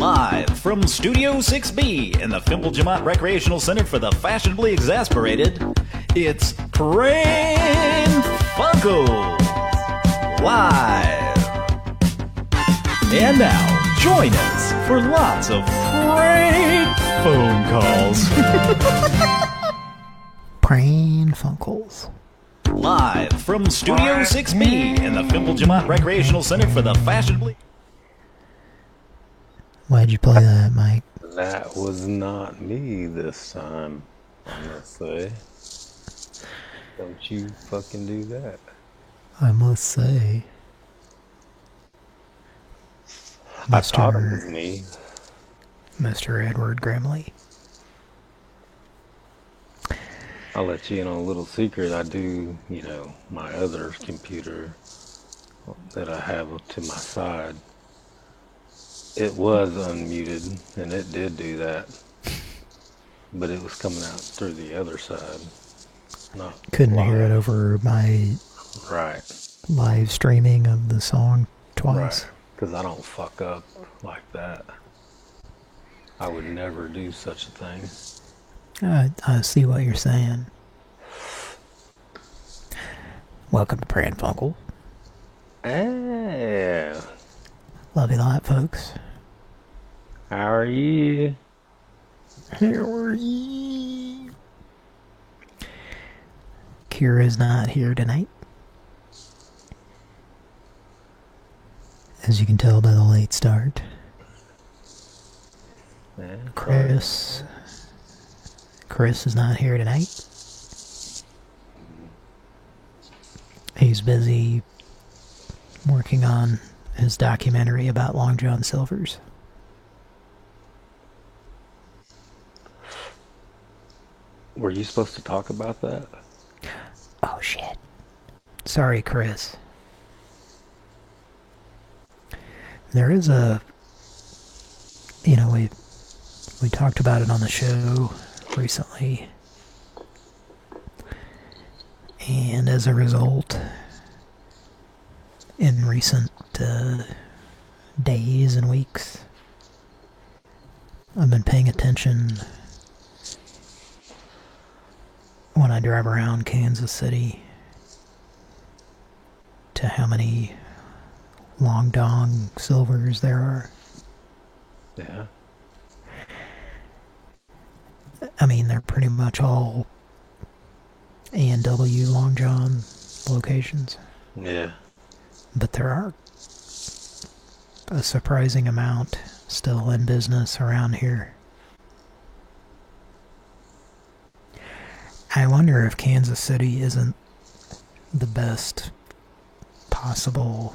Live from Studio 6B in the Fimble Jamont Recreational Center for the Fashionably Exasperated, it's Pran Funkels Live. And now, join us for lots of prank phone calls. Pran Funkels. Live from Studio 6B in the Fimble Jamont Recreational Center for the Fashionably... Why'd you play that, Mike? That was not me this time, I must say. Don't you fucking do that. I must say. I thought it Mr. was me. Mr. Edward Grimley. I'll let you in on a little secret. I do, you know, my other computer that I have to my side. It was unmuted, and it did do that. But it was coming out through the other side. Not Couldn't hear it over my Right. live streaming of the song twice. Right. Because I don't fuck up like that. I would never do such a thing. I, I see what you're saying. Welcome to Pran Funkel. Yeah. Love you a lot, folks. How are you? Here are you. Kira's not here tonight. As you can tell by the late start. Chris. Chris is not here tonight. He's busy working on his documentary about Long John Silver's. Were you supposed to talk about that? Oh shit. Sorry, Chris. There is a you know, we we talked about it on the show recently. And as a result, in recent uh, days and weeks, I've been paying attention when I drive around Kansas City to how many long dong silvers there are. Yeah. I mean, they're pretty much all A&W Long John locations, Yeah. But there are a surprising amount still in business around here. I wonder if Kansas City isn't the best possible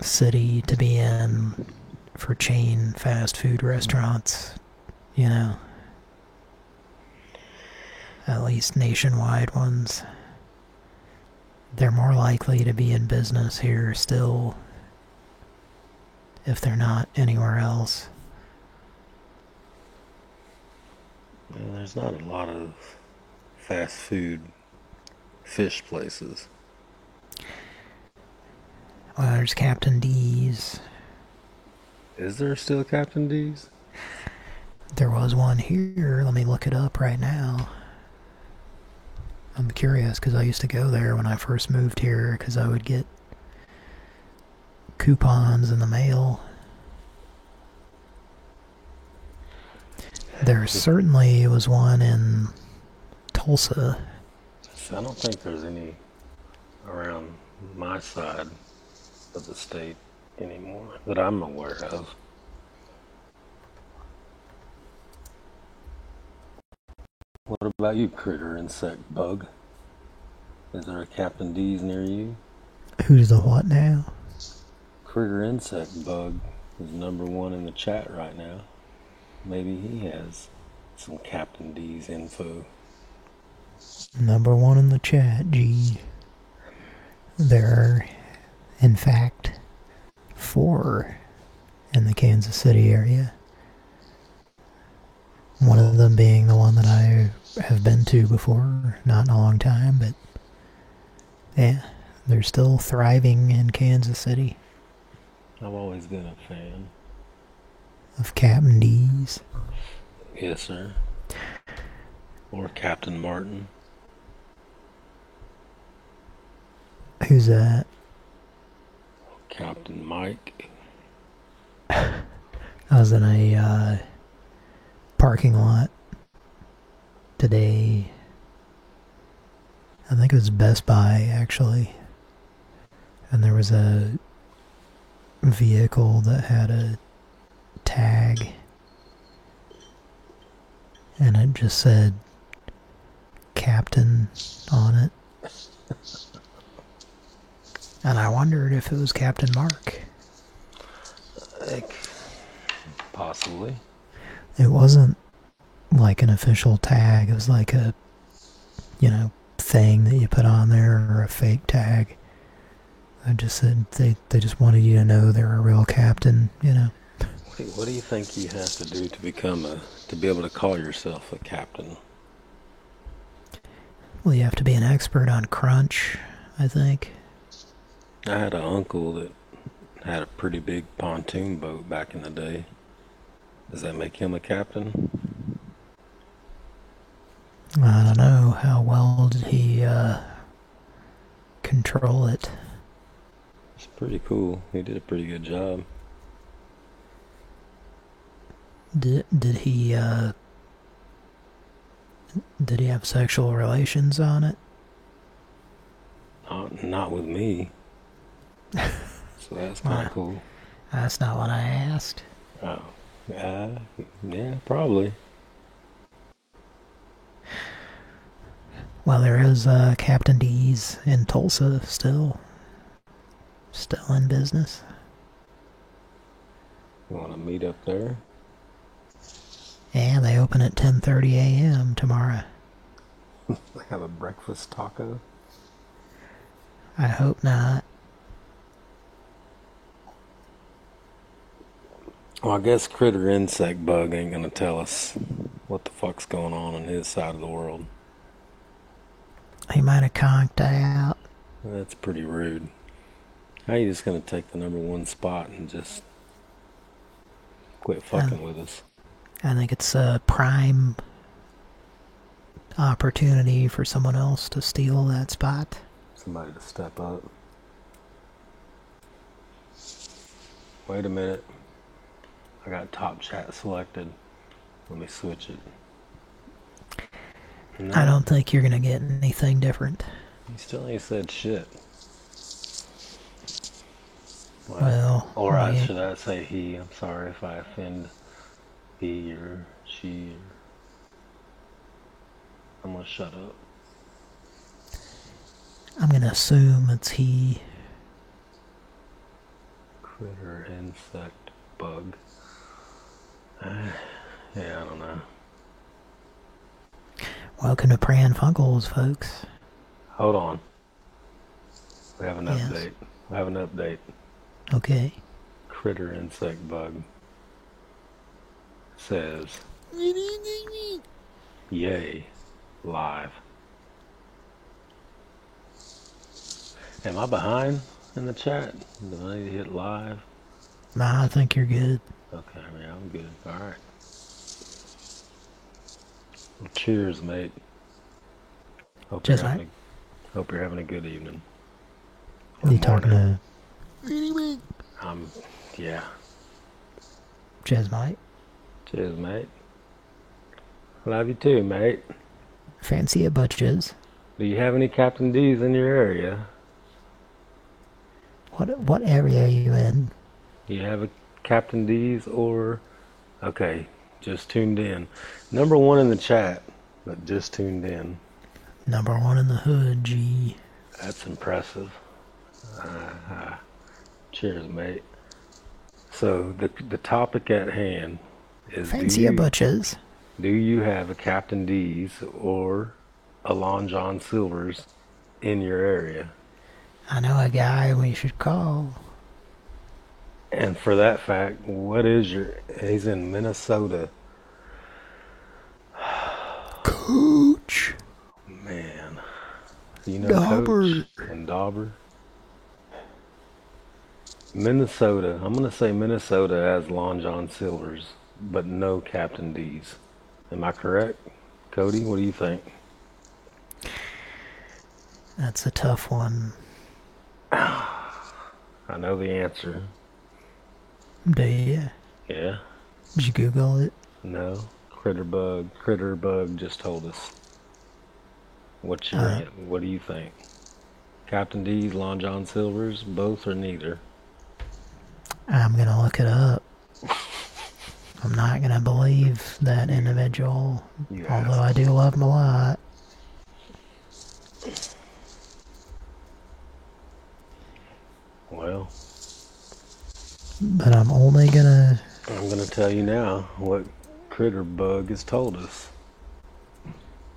city to be in for chain fast food restaurants, you know. At least nationwide ones. They're more likely to be in business here still if they're not anywhere else. Yeah, there's not a lot of fast food fish places. Well, there's Captain D's. Is there still Captain D's? There was one here. Let me look it up right now. I'm curious because I used to go there when I first moved here because I would get coupons in the mail. There certainly was one in Tulsa. I don't think there's any around my side of the state anymore that I'm aware of. What about you, critter insect bug? Is there a Captain D's near you? Who's the what now? Critter insect bug is number one in the chat right now. Maybe he has some Captain D's info. Number one in the chat, G. There are, in fact, four in the Kansas City area. One of them being the one that I have been to before, not in a long time, but yeah, they're still thriving in Kansas City. I've always been a fan. Of Captain D's? Yes, sir. Or Captain Martin. Who's that? Captain Mike. I was in a uh, parking lot today. I think it was Best Buy, actually. And there was a vehicle that had a tag. And it just said Captain on it. and I wondered if it was Captain Mark. Like, possibly. It wasn't like an official tag. It was like a, you know, thing that you put on there or a fake tag. I just said they, they just wanted you to know they're a real captain, you know. What do, you, what do you think you have to do to become a, to be able to call yourself a captain? Well, you have to be an expert on crunch, I think. I had an uncle that had a pretty big pontoon boat back in the day. Does that make him a captain? I don't know. How well did he uh, control it? It's pretty cool. He did a pretty good job. Did did he uh, did he have sexual relations on it? Not, not with me. so that's kind of cool. That's not what I asked. Oh, uh, yeah, probably. Well, there is uh, Captain D's in Tulsa still. Still in business. You want to meet up there? And they open at 10.30 a.m. tomorrow. Have a breakfast taco? I hope not. Well, I guess Critter Insect Bug ain't gonna tell us what the fuck's going on in his side of the world. He might have conked out. That's pretty rude. How you just gonna take the number one spot and just quit fucking with us? I think it's a prime opportunity for someone else to steal that spot. Somebody to step up. Wait a minute. I got top chat selected. Let me switch it. No, I don't think you're going to get anything different. You still ain't said shit. Well, or I, should I say he? I'm sorry if I offend he or she. Or... I'm gonna shut up. I'm going to assume it's he. Critter, insect, bug. yeah, I don't know. Welcome to Pran Funkels, folks. Hold on. We have an Yes. update. We have an update. Okay. Critter, insect, bug. Says. Yay. Live. Am I behind in the chat? Do I need to hit live? Nah, I think you're good. Okay, yeah, I'm good. All right. Well, cheers, mate. Hope Cheers, you're having mate. A, hope you're having a good evening. Or You talking morning. to Um, yeah. Jez Mike? Cheers, mate. Love you too, mate. Fancy a butches. Do you have any Captain D's in your area? What what area are you in? You have a Captain D's or okay, just tuned in. Number one in the chat, but just tuned in. Number one in the hood, G. That's impressive. Uh, cheers, mate. So the the topic at hand is Fancy you, butches. do you have a Captain D's or a Long John Silver's in your area? I know a guy we should call. And for that fact, what is your? He's in Minnesota. Coach. Man, you know Dauber. Coach and Dauber. Minnesota. I'm gonna say Minnesota has Long John Silver's, but no Captain D's. Am I correct, Cody? What do you think? That's a tough one. I know the answer. Do you? Yeah. Did you Google it? No. Critterbug. Critterbug just told us. What's your? Uh, what do you think? Captain D's, Long John Silver's, both or neither? I'm gonna look it up. I'm not gonna believe that individual, You although I do love him a lot. Well, But I'm only gonna. I'm gonna tell you now what Critter Bug has told us.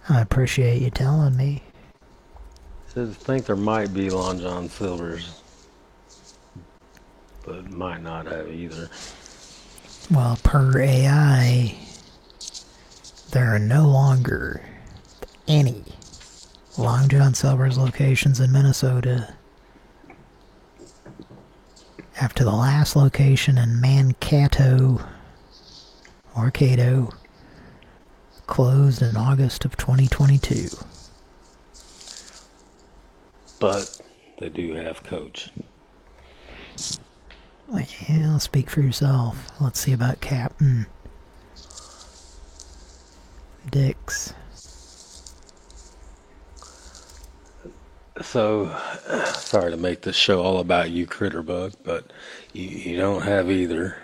I appreciate you telling me. Says I think there might be Long John Silver's, but might not have either. Well, per AI, there are no longer any Long John Silver's locations in Minnesota after the last location in Mankato or Cato closed in August of 2022. But they do have Coach. Yeah, speak for yourself. Let's see about Captain Dix. So, sorry to make this show all about you, Critterbug, but you, you don't have either.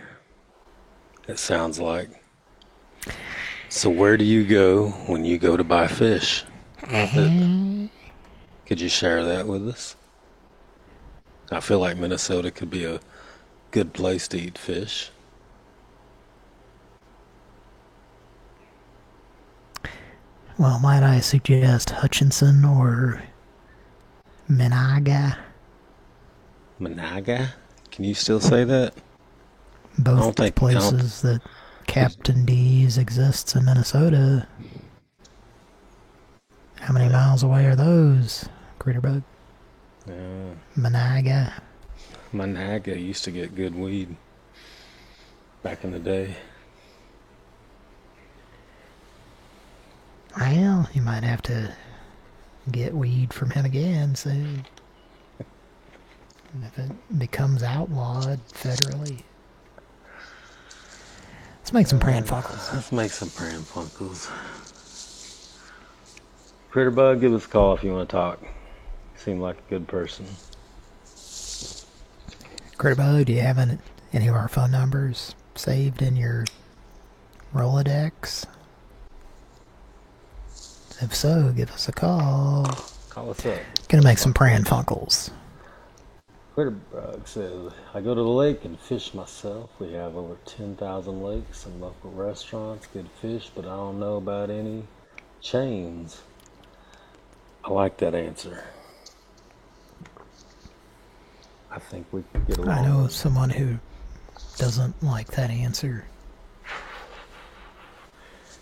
It sounds like. So, where do you go when you go to buy fish? Mm-hmm. Could you share that with us? I feel like Minnesota could be a good place to eat fish. Well, might I suggest Hutchinson or Menahga? Monaga? Can you still say that? Both think- places that Captain D's exists in Minnesota. How many miles away are those, Critterbug? Yeah. Menahga? Monaga used to get good weed back in the day. Well, you might have to get weed from him again soon. If it becomes outlawed federally. Let's make some pran uh, funkles. Let's make some pran funkles. Critterbug, give us a call if you want to talk. You seem like a good person. Critterbug, do you have any, any of our phone numbers saved in your Rolodex? If so, give us a call. Call us up. Gonna make some pran funkles. Critterbug says, I go to the lake and fish myself. We have over 10,000 lakes and local restaurants, good fish, but I don't know about any chains. I like that answer. I think we could get along. I know someone who doesn't like that answer.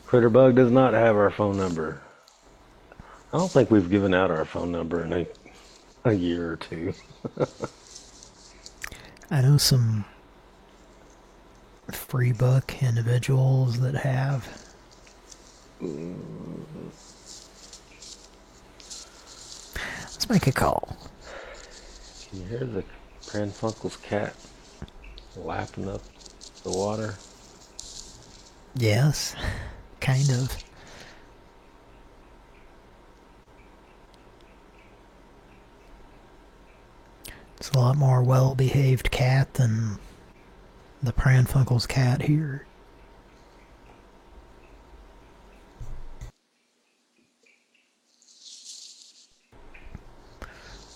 Critterbug does not have our phone number. I don't think we've given out our phone number in a, a year or two. I know some free book individuals that have. Let's make a call. Can you hear the Pran Funkel's cat lapping up the water? Yes, kind of. It's a lot more well-behaved cat than the Pranfunkel's cat here.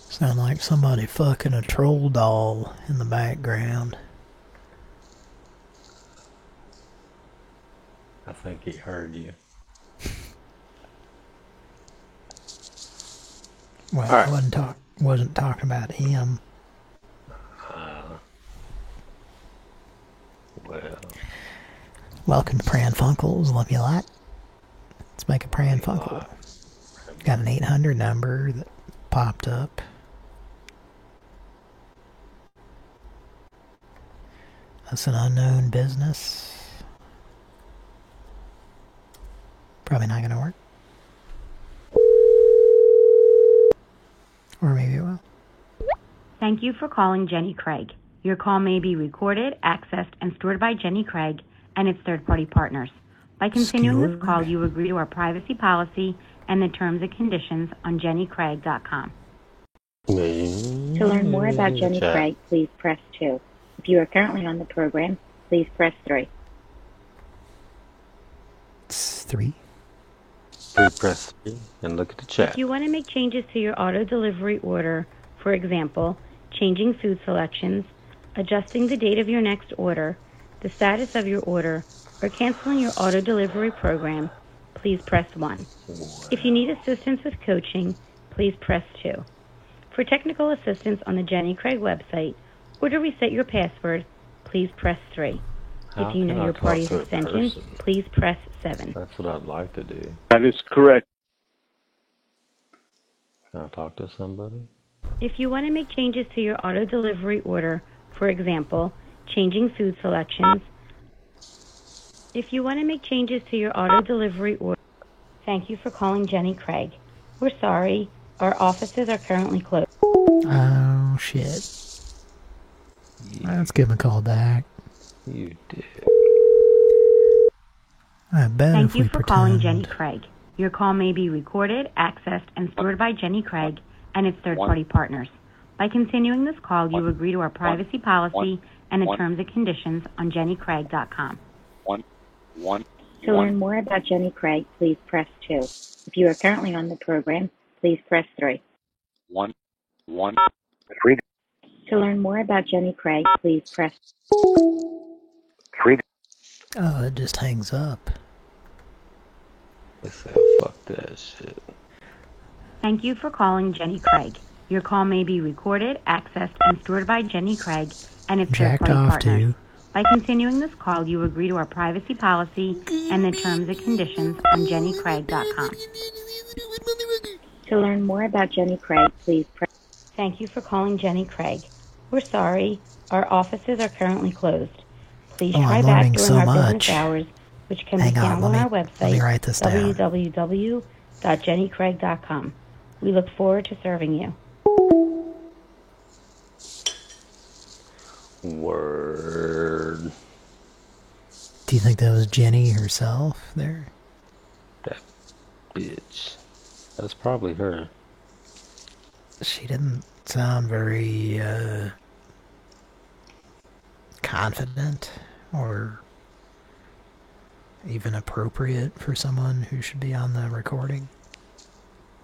Sound like somebody fucking a troll doll in the background. I think he heard you. Well, All right. I wasn't talk wasn't talking about him. Well, Welcome to Pran Funkles. Love you a lot. Let's make a Pran Funkle. Got an 800 number that popped up. That's an unknown business. Probably not gonna work. Or maybe it will. Thank you for calling Jenny Craig. Your call may be recorded, accessed, and stored by Jenny Craig and its third-party partners. By continuing this call, you agree to our privacy policy and the terms and conditions on jennycraig.com. Me. To learn more about Jenny Chat. Craig, please press 2. If you are currently on the program, please press 3. It's three. Please press three and look at the chat. If you want to make changes to your auto delivery order, for example, changing food selections, adjusting the date of your next order, the status of your order, or canceling your auto delivery program, please press 1. If you need assistance with coaching, please press 2. For technical assistance on the Jenny Craig website or to reset your password, please press 3. How if you know your party's extension, person? please press 7. That's what I'd like to do. That is correct. Can I talk to somebody? If you want to make changes to your auto delivery order, for example, changing food selections, if you want to make changes to your auto delivery order, thank you for calling Jenny Craig. We're sorry, our offices are currently closed. Oh shit. Let's give him a call back. You did. I bet Thank if you we for pretend. calling Jenny Craig. Your call may be recorded, accessed, and stored by Jenny Craig and its third-party partners. By continuing this call, you agree to our privacy policy and the one. terms and conditions on jennycraig.com. One, one, To learn more about Jenny Craig, please press 2. If you are currently on the program, please press 3. one, one, three, To learn more about Jenny Craig, please press three, Oh, it just hangs up. They said, fuck that shit. Thank you for calling Jenny Craig. Your call may be recorded, accessed, and stored by Jenny Craig and its Jacked third-party off partners. to. By continuing this call, you agree to our privacy policy and the terms and conditions on jennycraig.com. To learn more about Jenny Craig, please press Thank you for calling Jenny Craig. We're sorry, our offices are currently closed. Please Oh, try I'm back during so our much. business hours, which can Hang be found let on me- our let website, me write this down. www.jennycraig.com. We look forward to serving you. Word. Do you think that was Jenny herself there? That bitch. That's probably her. She didn't sound very uh, confident or even appropriate for someone who should be on the recording.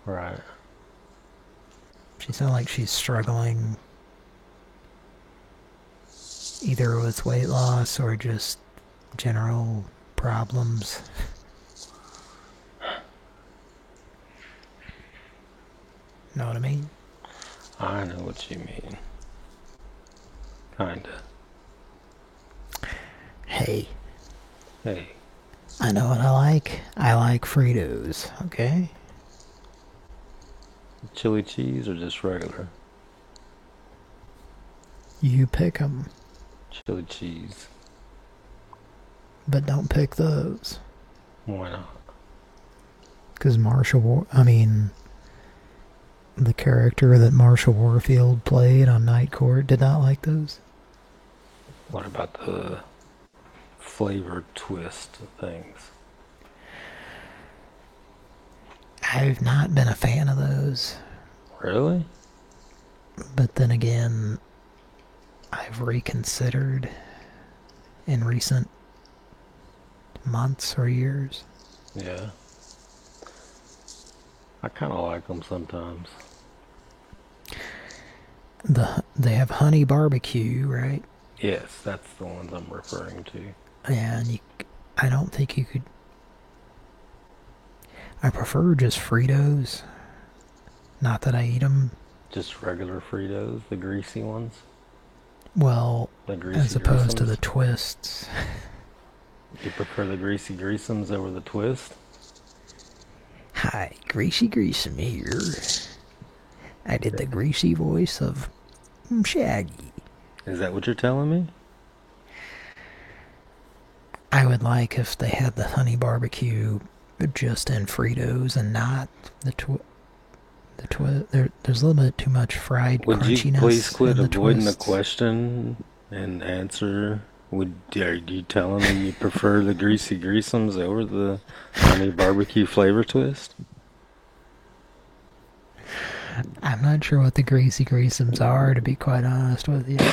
Right. She sounded like she's struggling either with weight loss or just general problems. Know what I mean? I know what you mean. Kinda. Hey, Hey. I know what I like. I like Fritos, okay? Chili cheese or just regular? You pick 'em, Chili cheese. but don't pick those. Why not? Because Marsha, War- I mean, the character that Marsha Warfield played on Night Court did not like those. What about the flavor twist of things? I've not been a fan of those. Really? But then again, I've reconsidered in recent months or years. Yeah. I kind of like them sometimes. The they have honey barbecue, right? Yes, that's the ones I'm referring to. Yeah, and you, I don't think you could. I prefer just Fritos. Not that I eat them. Just regular Fritos, the greasy ones. Well, as opposed to the twists. You prefer the greasy greasums over the twist? Hi, Greasy Greasem here. I did the greasy voice of mm, Shaggy. Is that what you're telling me? I would like if they had the honey barbecue just in Fritos and not the twi- the twi- there, There's a little bit too much fried Would you crunchiness. please quit the avoiding the question and answer? Would are you telling me you prefer the greasy greaseums over the honey barbecue flavor twist? I'm not sure what the greasy greaseums are, to be quite honest with you.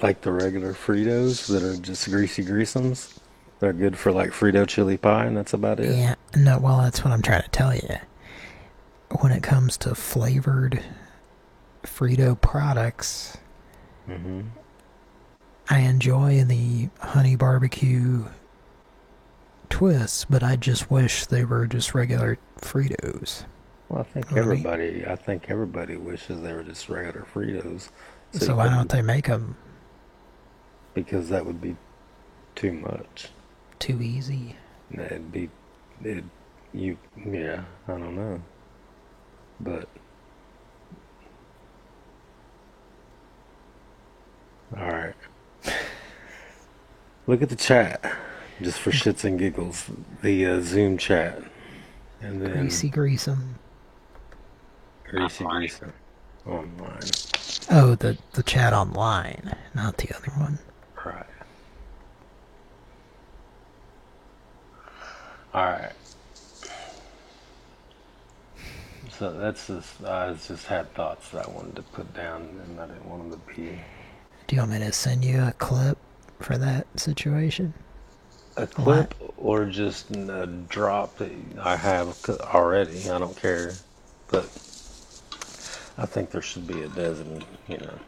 Like the regular Fritos that are just greasy greaseums? They're good for like Frito chili pie, and that's about it. Yeah, no, well, that's what I'm trying to tell you. When it comes to flavored Frito products, hmm I enjoy the honey barbecue twists, but I just wish they were just regular Fritos. Well, I think everybody, I think everybody wishes they were just regular Fritos. So, you why don't they make them Because that would be too much. too easy? It'd be, it, you, yeah, I don't know. But, alright. Look at the chat, just for shits and giggles. The uh, Zoom chat. And then Greasy greasem. Greasy Greasy. Online. Oh, the the chat online, not the other one. Right. Alright. So that's just, I just had thoughts that I wanted to put down and I didn't want them to be Do you want me to send you a clip for that situation? a clip or just a drop that I have already. I don't care. But I think there should be a designated, you know.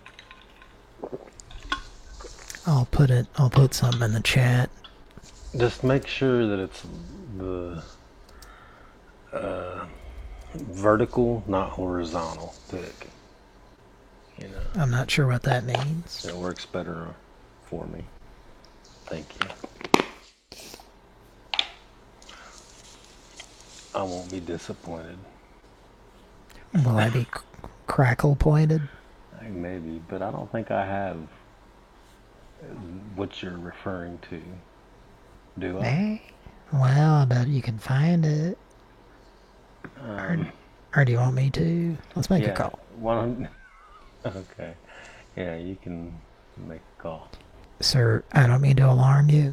I'll put it. I'll put something in the chat. Just make sure that it's the uh, vertical, not horizontal thick. You know, I'm not sure what that means. it works better for me. Thank you. I won't be disappointed. Will I be crackle pointed? Maybe, but I don't think I have what you're referring to. Do I? Eh? Well, I bet you can find it. Um, Or do you want me to? Let's make a call. One. Okay. Yeah, you can make a call. Sir, I don't mean to alarm you.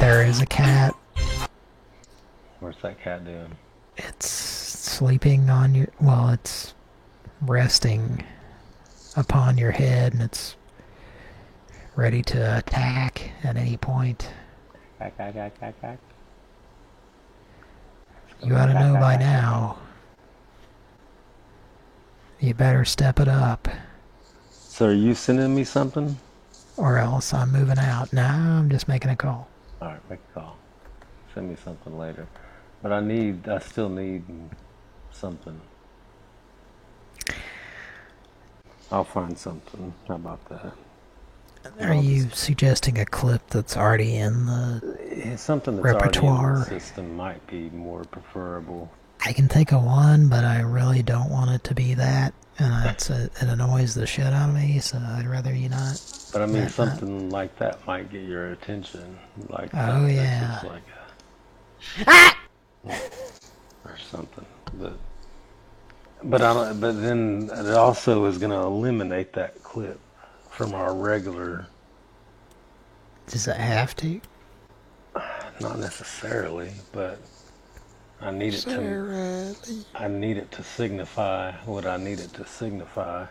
There is a cat. What's that cat doing? It's sleeping on your. Well, it's resting upon your head and it's ready to attack at any point. Cack, cack, cack, cack. You ought to know by now. You better step it up, So are you sending me something? or else I'm moving out. No, I'm just making a call. All right, make a call. Send me something later. But I need, I still need something. I'll find something. How about that? Are you suggesting a clip that's already in the... Yeah, Something that's already in Repertoire. the system might be more preferable. I can take a one, but I really don't want it to be that. And it's a, it annoys the shit out of me, so I'd rather you not. But I mean, Yeah, something like that might get your attention. Like Oh, that, yeah. that's just like a, ah! or something. But but I don't. But then it also is going to eliminate that clip from our regular. Does it have to? Not necessarily, but I need it to. I need it to signify what I need it to signify.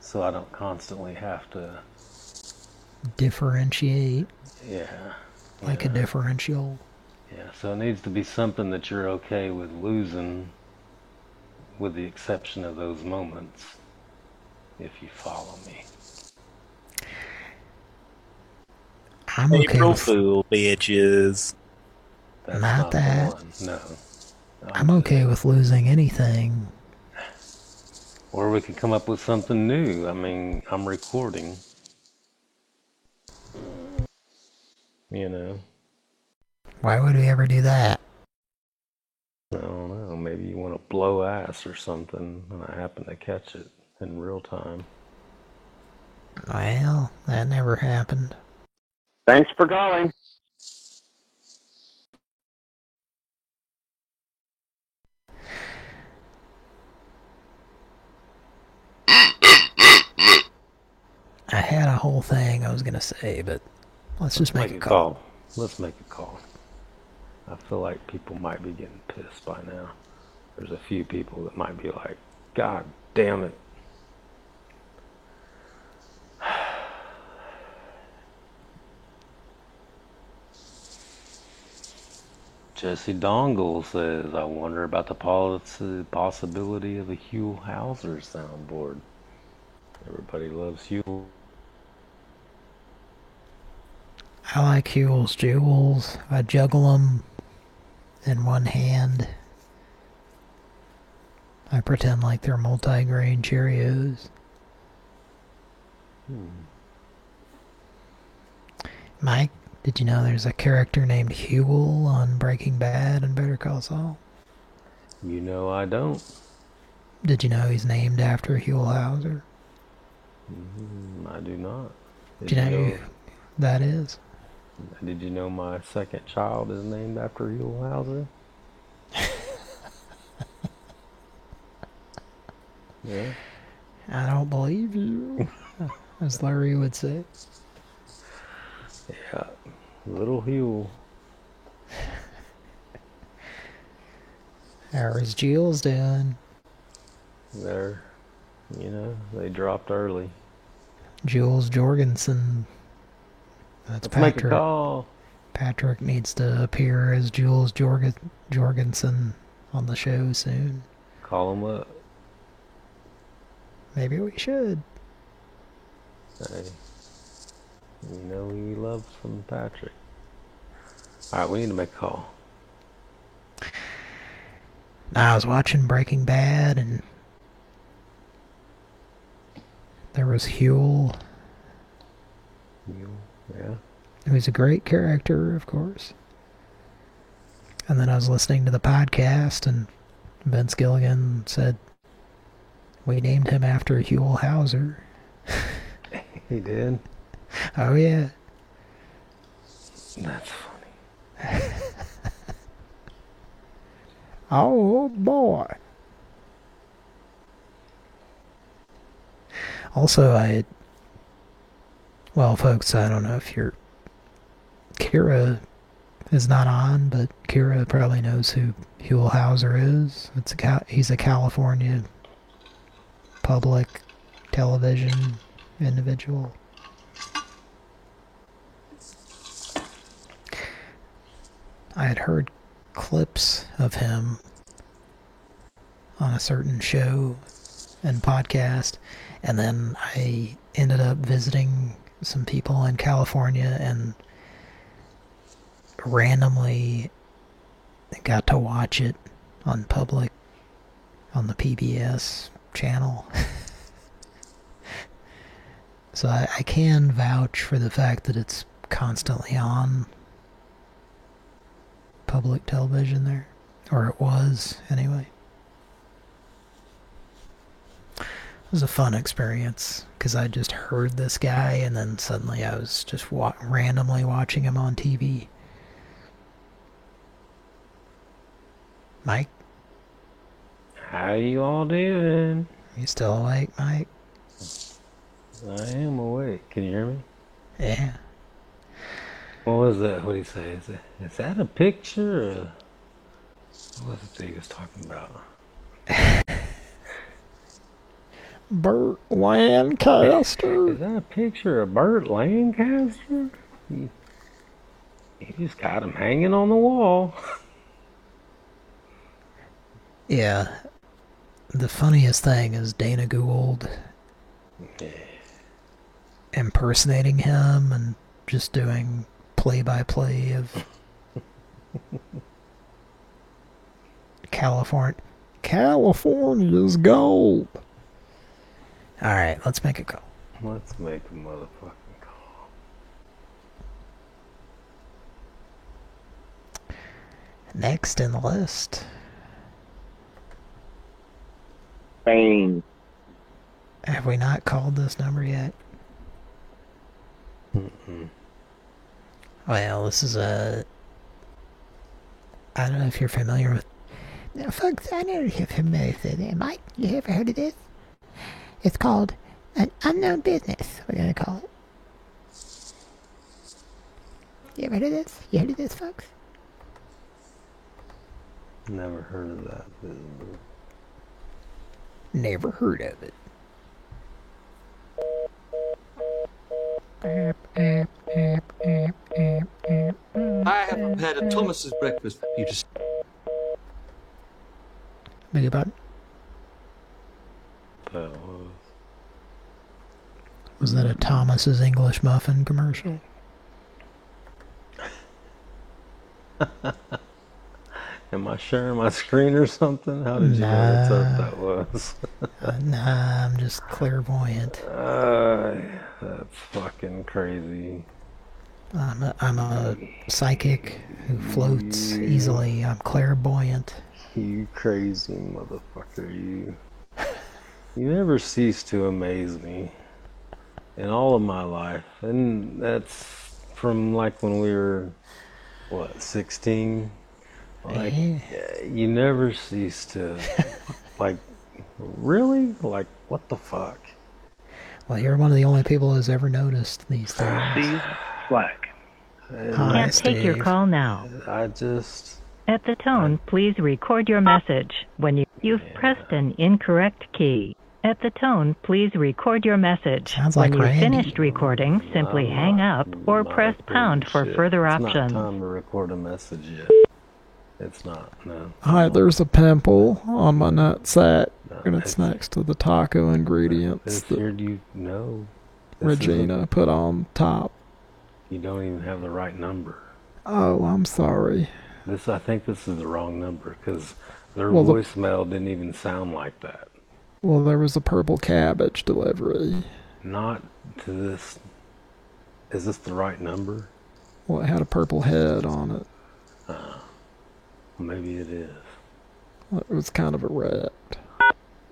So I don't constantly have to. Differentiate, Yeah. like a differential. Yeah, so it needs to be something that you're okay with losing, with the exception of those moments, if you follow me. I'm okay April with, Fool, bitches. That's Not not, that. the one. No. I'm okay with losing anything. Or we could come up with something new. I mean, I'm recording. You know, Why would we ever do that? I don't know. Maybe you want to blow ass or something, and I happen to catch it in real time. Well, that never happened. Thanks for calling. I had a whole thing I was gonna say, but let's just make, Make a a call. call. Let's make a call. I feel like people might be getting pissed by now. There's a few people that might be like, God damn it. Jesse Dongle says, I wonder about the policy, possibility of a Hugh Howser soundboard. Everybody loves Hugh. I like Huell's jewels. I juggle them in one hand. I pretend like they're multi-grain Cheerios. Hmm. Mike, did you know there's a character named Huell on Breaking Bad and Better Call Saul? You know I don't. Did you know he's named after Huell Howser? Mm, I do not. Do you know who that is? Did you know my second child is named after Huell Howser? yeah. I don't believe you, as Larry would say. Yeah. Little Huell. How is Jules doing? They're, you know, they dropped early. Jules Jorgensen. That's Let's make a Patrick. call. Patrick needs to appear as Jules Jorgen Jorgensen on the show soon. Call him up. Maybe we should. Hey. You know he loves some Patrick. Alright, we need to make a call. I was watching Breaking Bad and there was Huell, Huell, yeah. who's a great character, of course. And then I was listening to the podcast and Vince Gilligan said, we named him after Huell Howser. He did. Oh yeah. That's funny. Oh boy. Also, I. Well, folks, I don't know if you're. Kira is not on, but Kira probably knows who Huell Howser is. It's a he's a California public television individual. I had heard clips of him on a certain show and podcast, and then I ended up visiting some people in California and randomly got to watch it on public on the PBS channel. so I, I can vouch for the fact that it's constantly on public television there. Or it was, anyway. It was a fun experience, because I just heard this guy, and then suddenly I was just wa randomly watching him on TV. Mike, How you all doing? you still awake, Mike? I am awake. Can you hear me? Yeah. What was that? What did he say? Is, it, is that a picture? Or what was it that he was talking about? Burt Lancaster. Is that a picture of Burt Lancaster? He, he just got him hanging on the wall. Yeah. The funniest thing is Dana Gould impersonating him and just doing play-by-play of California. California's gold. All right, let's make a call. Let's make a motherfucking call. Next in the list. Bang. Have we not called this number yet? Well, this is a. I don't know if you're familiar with. Now, folks, I know you're familiar with it. Mike, you ever heard of this? It's called an unknown business, we're going to call it. You ever heard of this? You heard of this, folks? Never heard of that. business. Never heard of it. I have prepared a Thomas's breakfast for you to Beg your pardon? That was. Was that a Thomas's English muffin commercial? Am I sharing my screen or something? How did you know that's what that was? Uh, nah, I'm just clairvoyant. uh, that's fucking crazy. I'm a, I'm a psychic who floats easily. I'm clairvoyant. You crazy motherfucker, you. You never cease to amaze me in all of my life. And that's from like when we were, what, 16? Like, Eh. uh, you never cease to, like, really? Like, what the fuck? Well, you're one of the only people who's ever noticed these things. Steve Slack. And Hi, Can't take your call now. I just, At the tone, please record your message. When you, you've pressed an incorrect key. At the tone, please record your message. Sounds when like you've Randy. finished recording, simply I'm hang not- up or press pound for shit. further it's options. not time to record a message yet. It's not, no. Hi, there's a pimple on my nutsack, No, and it's it's- next to the taco ingredients that you know. Regina put on top. You don't even have the right number. Oh, I'm sorry. This, I think this is the wrong number because their Well, the- voicemail didn't even sound like that. Well, there was a purple cabbage delivery. Not to this. Is this the right number? Well, it had a purple head on it. Maybe it is. It was kind of a rat.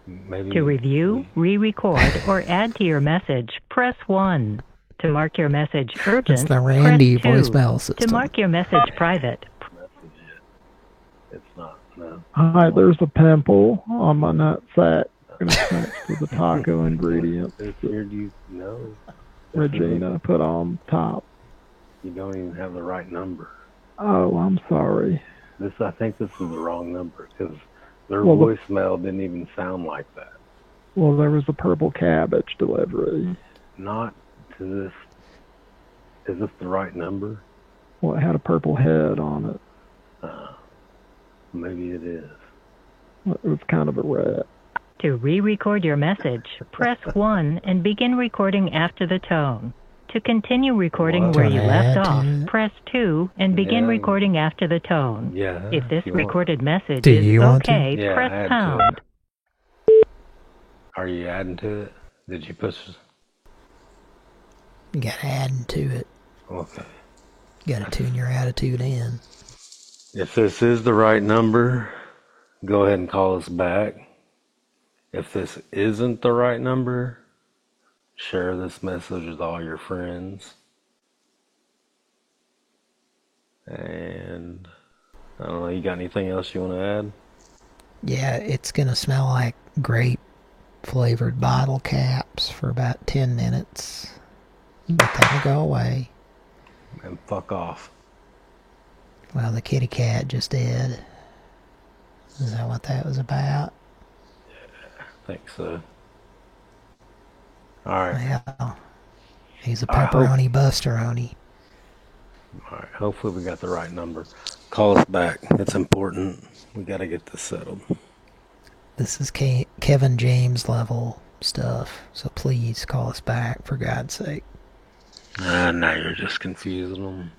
Maybe. To review, re-record, or add to your message, press 1. To mark your message urgent, It's the Randy press 2. voicemail To mark your message private, Message it. It's not. No. Hi, there's a pimple on my nutsack, and it's next to the taco ingredients If that you're, you know. Regina put on top. You don't even have the right number. Oh, I'm sorry. This, I think this is the wrong number because their Well, the- voicemail didn't even sound like that. Well, there was a purple cabbage delivery. Not to this. Is this the right number? Well, it had a purple head on it. Uh, maybe it is. It was kind of a rat. To re-record your message, press 1 and begin recording after the tone. To continue recording What? where you left off, press 2 and begin Yeah. recording after the tone. Yeah. If this you want- recorded message Do is you okay, Yeah, press pound. Are you adding to it? Did you push? You gotta add to it. Okay. You gotta tune your attitude in. If this is the right number, go ahead and call us back. If this isn't the right number, share this message with all your friends. And I don't know, you got anything else you want to add? Yeah, it's gonna smell like grape flavored bottle caps for about 10 minutes. But that'll go away. And fuck off. Well, the kitty cat just did. Is that what that was about? Yeah, I think so. Alright. Well, he's a pepperoni buster, busteroni. Alright. Hopefully we got the right number. Call us back. It's important. We got to get this settled. This is Ke- Kevin James level stuff, so please call us back for God's sake. Ah, now you're just confusing them.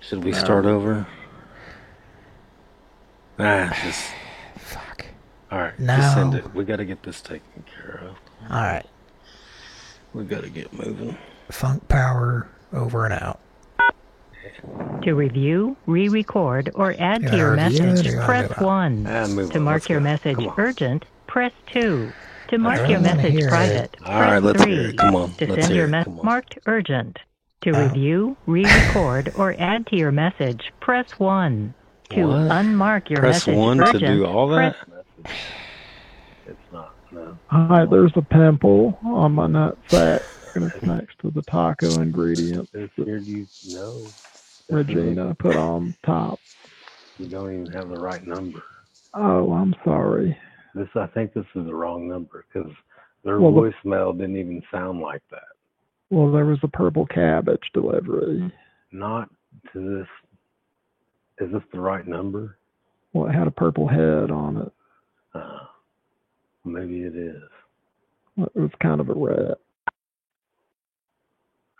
Should we start over? Ah, just Fuck. all right. No. Just send it. We got to get this taken care of. Alright, We got to get moving. funk power over and out. To review, re-record, or add Yeah, to your message, or press gotta 1. Ah, To mark your go. message urgent, press 2. To mark really your message hear it. private, All right, press let's 3. hear it. Come on, To let's send your message marked urgent. To Oh. review, re-record, or add to your message, press 1. To What? unmark your Press message Press one urgent, to do all press that. It's not. No. Hi, there's a pimple on my nutsack, and it's next to the taco ingredients This that here you know. Regina put on top. You don't even have the right number. Oh, I'm sorry. This I think this is the wrong number because their Well, voicemail didn't even sound like that. Well, there was a purple cabbage delivery. Not to this. Is this the right number? Well, it had a purple head on it. Uh, maybe it is. It was kind of a rat.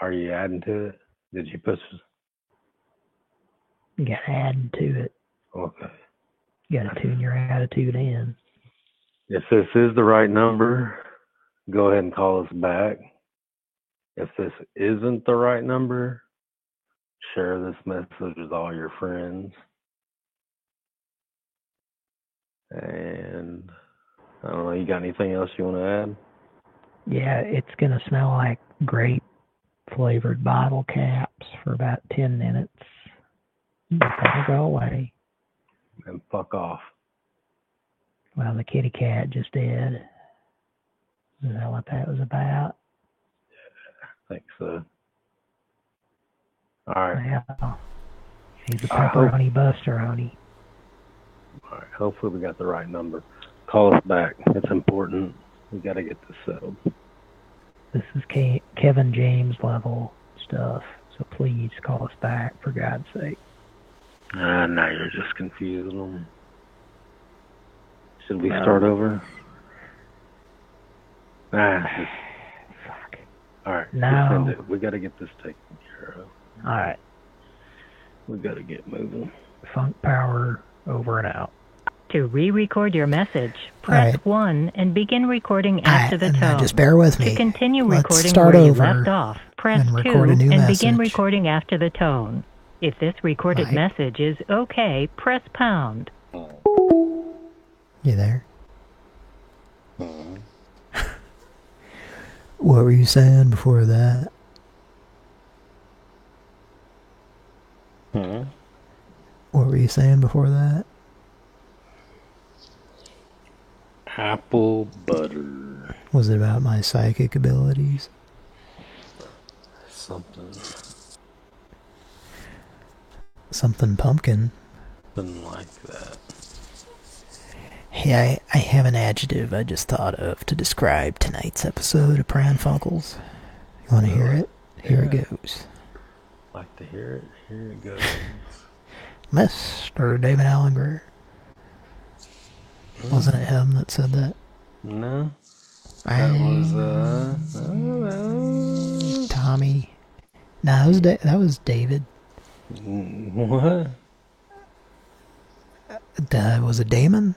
Are you adding to it? Did you push? You gotta add to it. Okay. You gotta tune your attitude in. If this is the right number, go ahead and call us back. If this isn't the right number, share this message with all your friends. And I don't know, you got anything else you want to add? Yeah, it's gonna smell like grape flavored bottle caps for about ten minutes. But that'll go away. And fuck off. Well, the kitty cat just did. Is that what that was about? Yeah, I think so. All right. Yeah. He's a pepperoni buster, honey. All right. Hopefully we got the right number. Call us back. It's important. We got to get this settled. This is Ke- Kevin James level stuff. So please call us back for God's sake. Ah, now you're just confusing them. Should we No. start over? Ah, Fuck. all right. No. We got to get this taken care of. All right. We got to get moving. Funk power over and out. To re-record your message, press right. 1 and begin recording after right, the tone. just bear with To me. continue Let's recording start where you left off, press and 2 record a new and begin recording after the tone. If this recorded Right. message is okay, press pound. You there? what were you saying before that? Hmm. What were you saying before that? Apple butter. Was it about my psychic abilities? Something. Something pumpkin. Something like that. Hey, I, I have an adjective I just thought of to describe tonight's episode of Pran Funkels. You want to hear it? Here it goes. Like to hear it? Here it goes. Mr. David Alan Grier. Wasn't it him that said that? No. That was, uh, uh, Tommy. No, that was, da- that was David. what? Uh, was it Damon?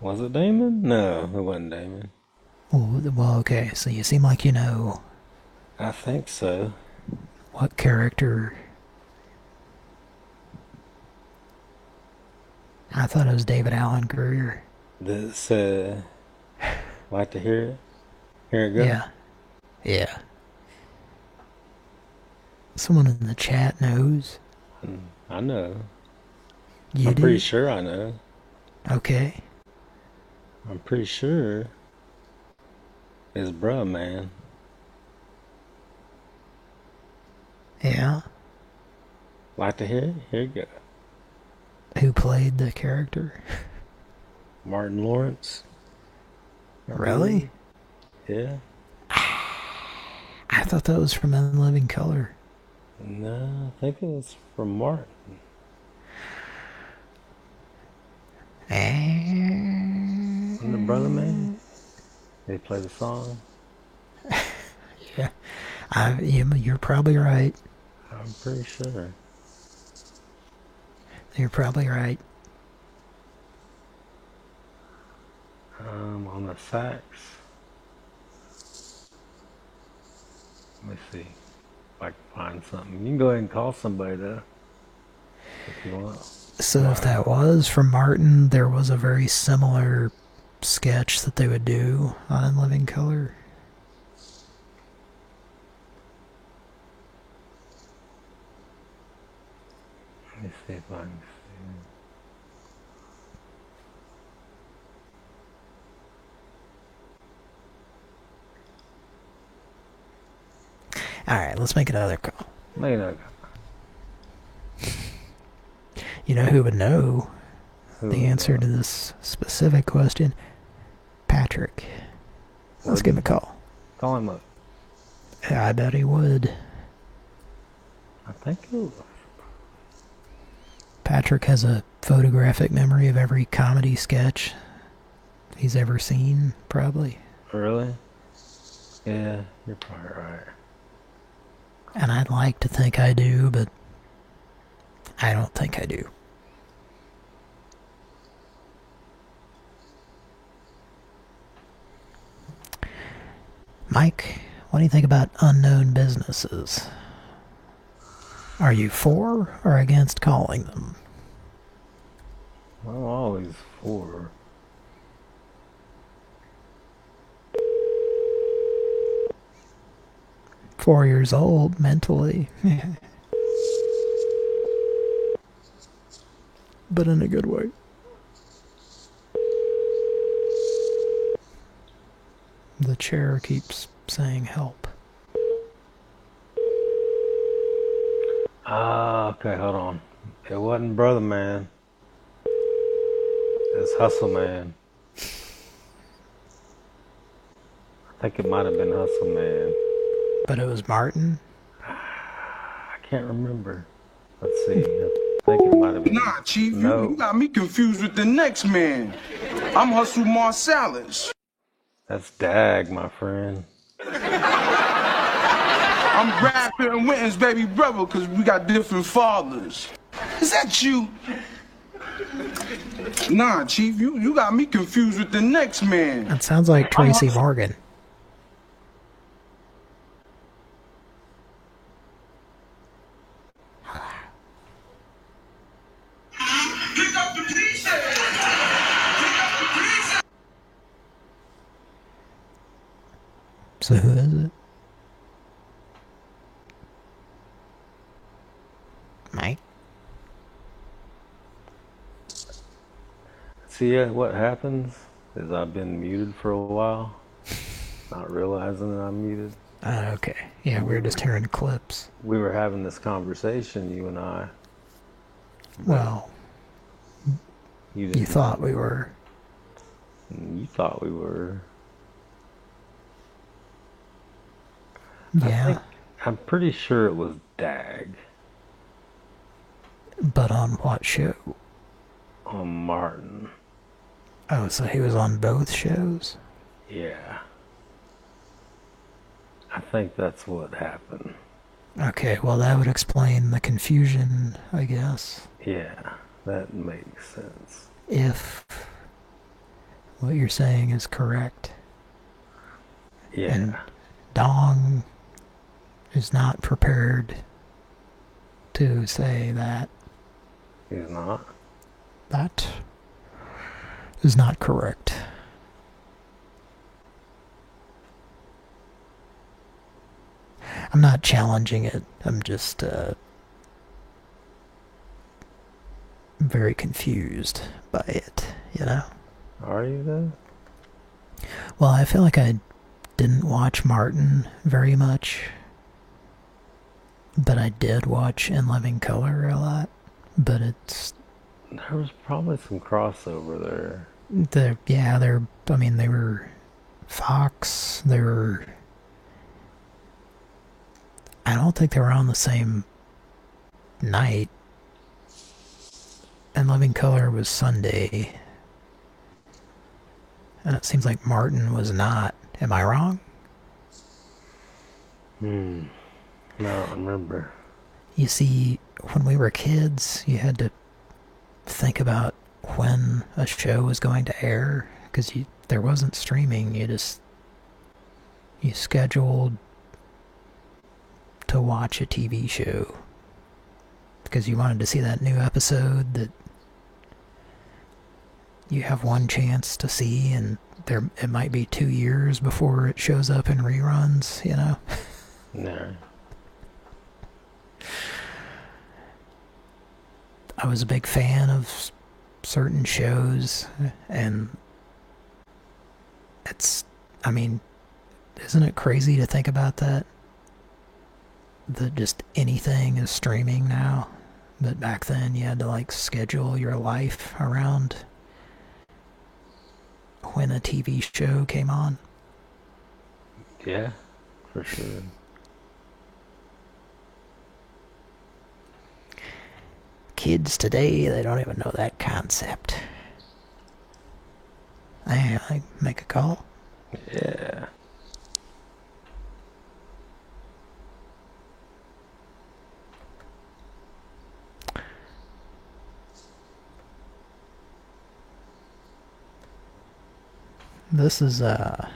Was it Damon? No, it wasn't Damon. Well, well, okay, so you seem like you know I think so. what character. I thought it was David Alan Grier. This, uh, like to hear it? Here it goes. Yeah. Yeah. Someone in the chat knows. Mm, I know. You I'm do? pretty sure I know. Okay. I'm pretty sure it's bruh, man. Yeah. Like to hear it? Here you go. Who played the character? Martin Lawrence. Really? Yeah. I thought that was from In Living Color. No, I think it was from Martin. And the brother man. They play the song. yeah, I, you're probably right. I'm pretty sure. You're probably right. Um, on the sax. Let me see if I can find something. You can go ahead and call somebody though, if you want. So if that was from Martin, there was a very similar sketch that they would do on In Living Color. Let me see if I can see. Alright, let's make another call. Make another call. You know who would know Who the would answer to this specific question? Patrick. Let's Would give him a call. Call him up. I bet he would. I think it was. Patrick has a photographic memory of every comedy sketch he's ever seen, probably. Really? Yeah, you're probably right. And I'd like to think I do, but I don't think I do. Mike, what do you think about unknown businesses? Are you for or against calling them? I'm always for. Four years old mentally. but in a good way. The chair keeps saying help. Ah, okay, hold on. It wasn't Brother Man. It's Hustle Man. I think it might have been Hustle Man. But it was Martin? I can't remember. Let's see. I think it might have been. Nah, Chief, No. you, you got me confused with the next man. I'm Hustle Marsalis. That's Dag, my friend. I'm Branford and Wynton's baby brother because we got different fathers. Is that you? Nah, Chief, you, you got me confused with the next man. That sounds like Tracy Morgan. So who is it? Mike? See, what happens is I've been muted for a while, not realizing that I'm muted. Uh, okay. Yeah, we were just hearing clips. We were having this conversation, you and I. Well, You, you thought we were. You thought we were. Yeah, I'm pretty sure it was Dag but on what show? on Martin. Oh, so he was on both shows? Yeah. I think that's what happened. Okay, well that would explain the confusion, I guess. Yeah, that makes sense. If what you're saying is correct. Yeah. And Dong is not prepared to say that He's not. that is not correct. I'm not challenging it. I'm just uh, very confused by it, you know? Are you though? Well, I feel like I didn't watch Martin very much, but I did watch In Living Color a lot. But it's There was probably some crossover there. The yeah, they're I mean they were Fox, they were I don't think they were on the same night. And Living Color was Sunday. And it seems like Martin was not. Am I wrong? Hmm. I don't remember. You see, when we were kids, you had to think about when a show was going to air because you there wasn't streaming. You just you scheduled to watch a TV show because you wanted to see that new episode that you have one chance to see, and there it might be two years before it shows up in reruns. You know. No. I was a big fan of certain shows, and it's, I mean, isn't it crazy to think about that? That just anything is streaming now. But back then you had to like schedule your life around when a TV show came on. Yeah, for sure. Kids today, they don't even know that concept. I, I make a call. Yeah. This is uh,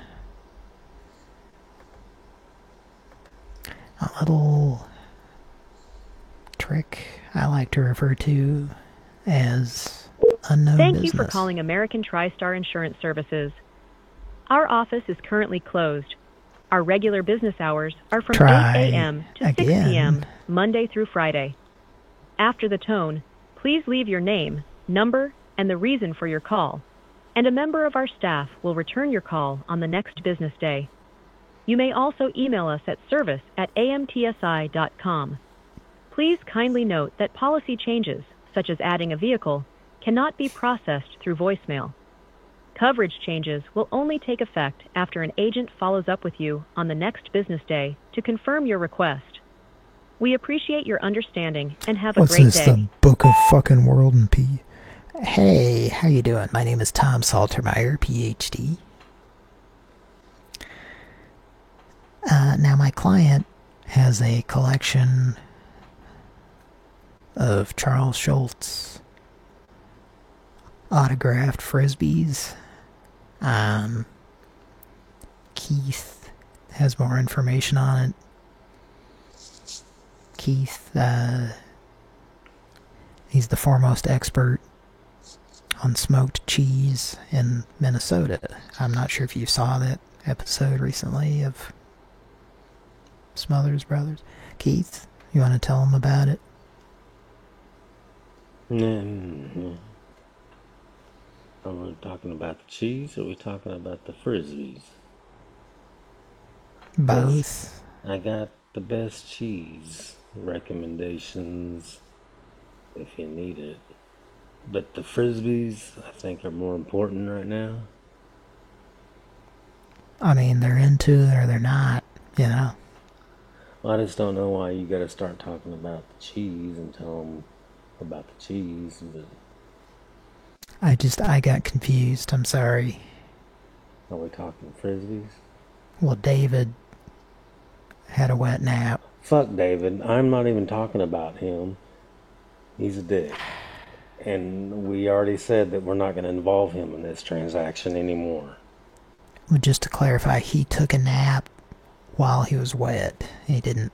a little trick I like to refer to as unknown Thank business. you for calling American TriStar Insurance Services. Our office is currently closed. Our regular business hours are from Try 8 a.m. to 6 again. p.m., Monday through Friday. After the tone, please leave your name, number, and the reason for your call, and a member of our staff will return your call on the next business day. You may also email us at service at amtsi.com. Please kindly note that policy changes, such as adding a vehicle, cannot be processed through voicemail. Coverage changes will only take effect after an agent follows up with you on the next business day to confirm your request. We appreciate your understanding and have a What's great this, day. the Book of fucking World and P? Hey, how you doing? My name is Tom Saltermeyer, PhD. Uh, now my client has a collection of Charles Schulz autographed frisbees. Um, Keith has more information on it. Keith, uh, he's the foremost expert on smoked cheese in Minnesota. I'm not sure if you saw that episode recently of Smothers Brothers. Keith, you want to tell him about it? Mm-hmm. Are we talking about the cheese or are we talking about the frisbees? Both. I got the best cheese recommendations if you need it. But the frisbees, I think, are more important right now. I mean, they're into it or they're not, you know? Well, I just don't know why you got to start talking about the cheese and tell them about the cheese. But I just, I got confused. I'm sorry. are we talking frisbees? Well, David had a wet nap. Fuck David. I'm not even talking about him. He's a dick. And we already said that we're not going to involve him in this transaction anymore. Well, just to clarify, he took a nap while he was wet. He didn't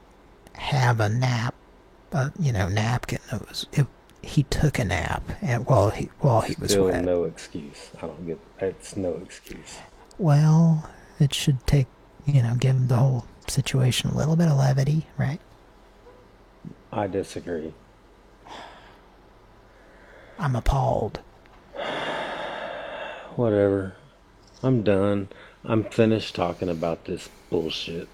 have a nap, uh, you know, napkin. It was, it, he took a nap and while he while he was Still wet. no excuse. I don't get it's no excuse. Well, it should take, you know, give the whole situation a little bit of levity, right? I disagree. I'm appalled. Whatever. I'm done. I'm finished talking about this bullshit.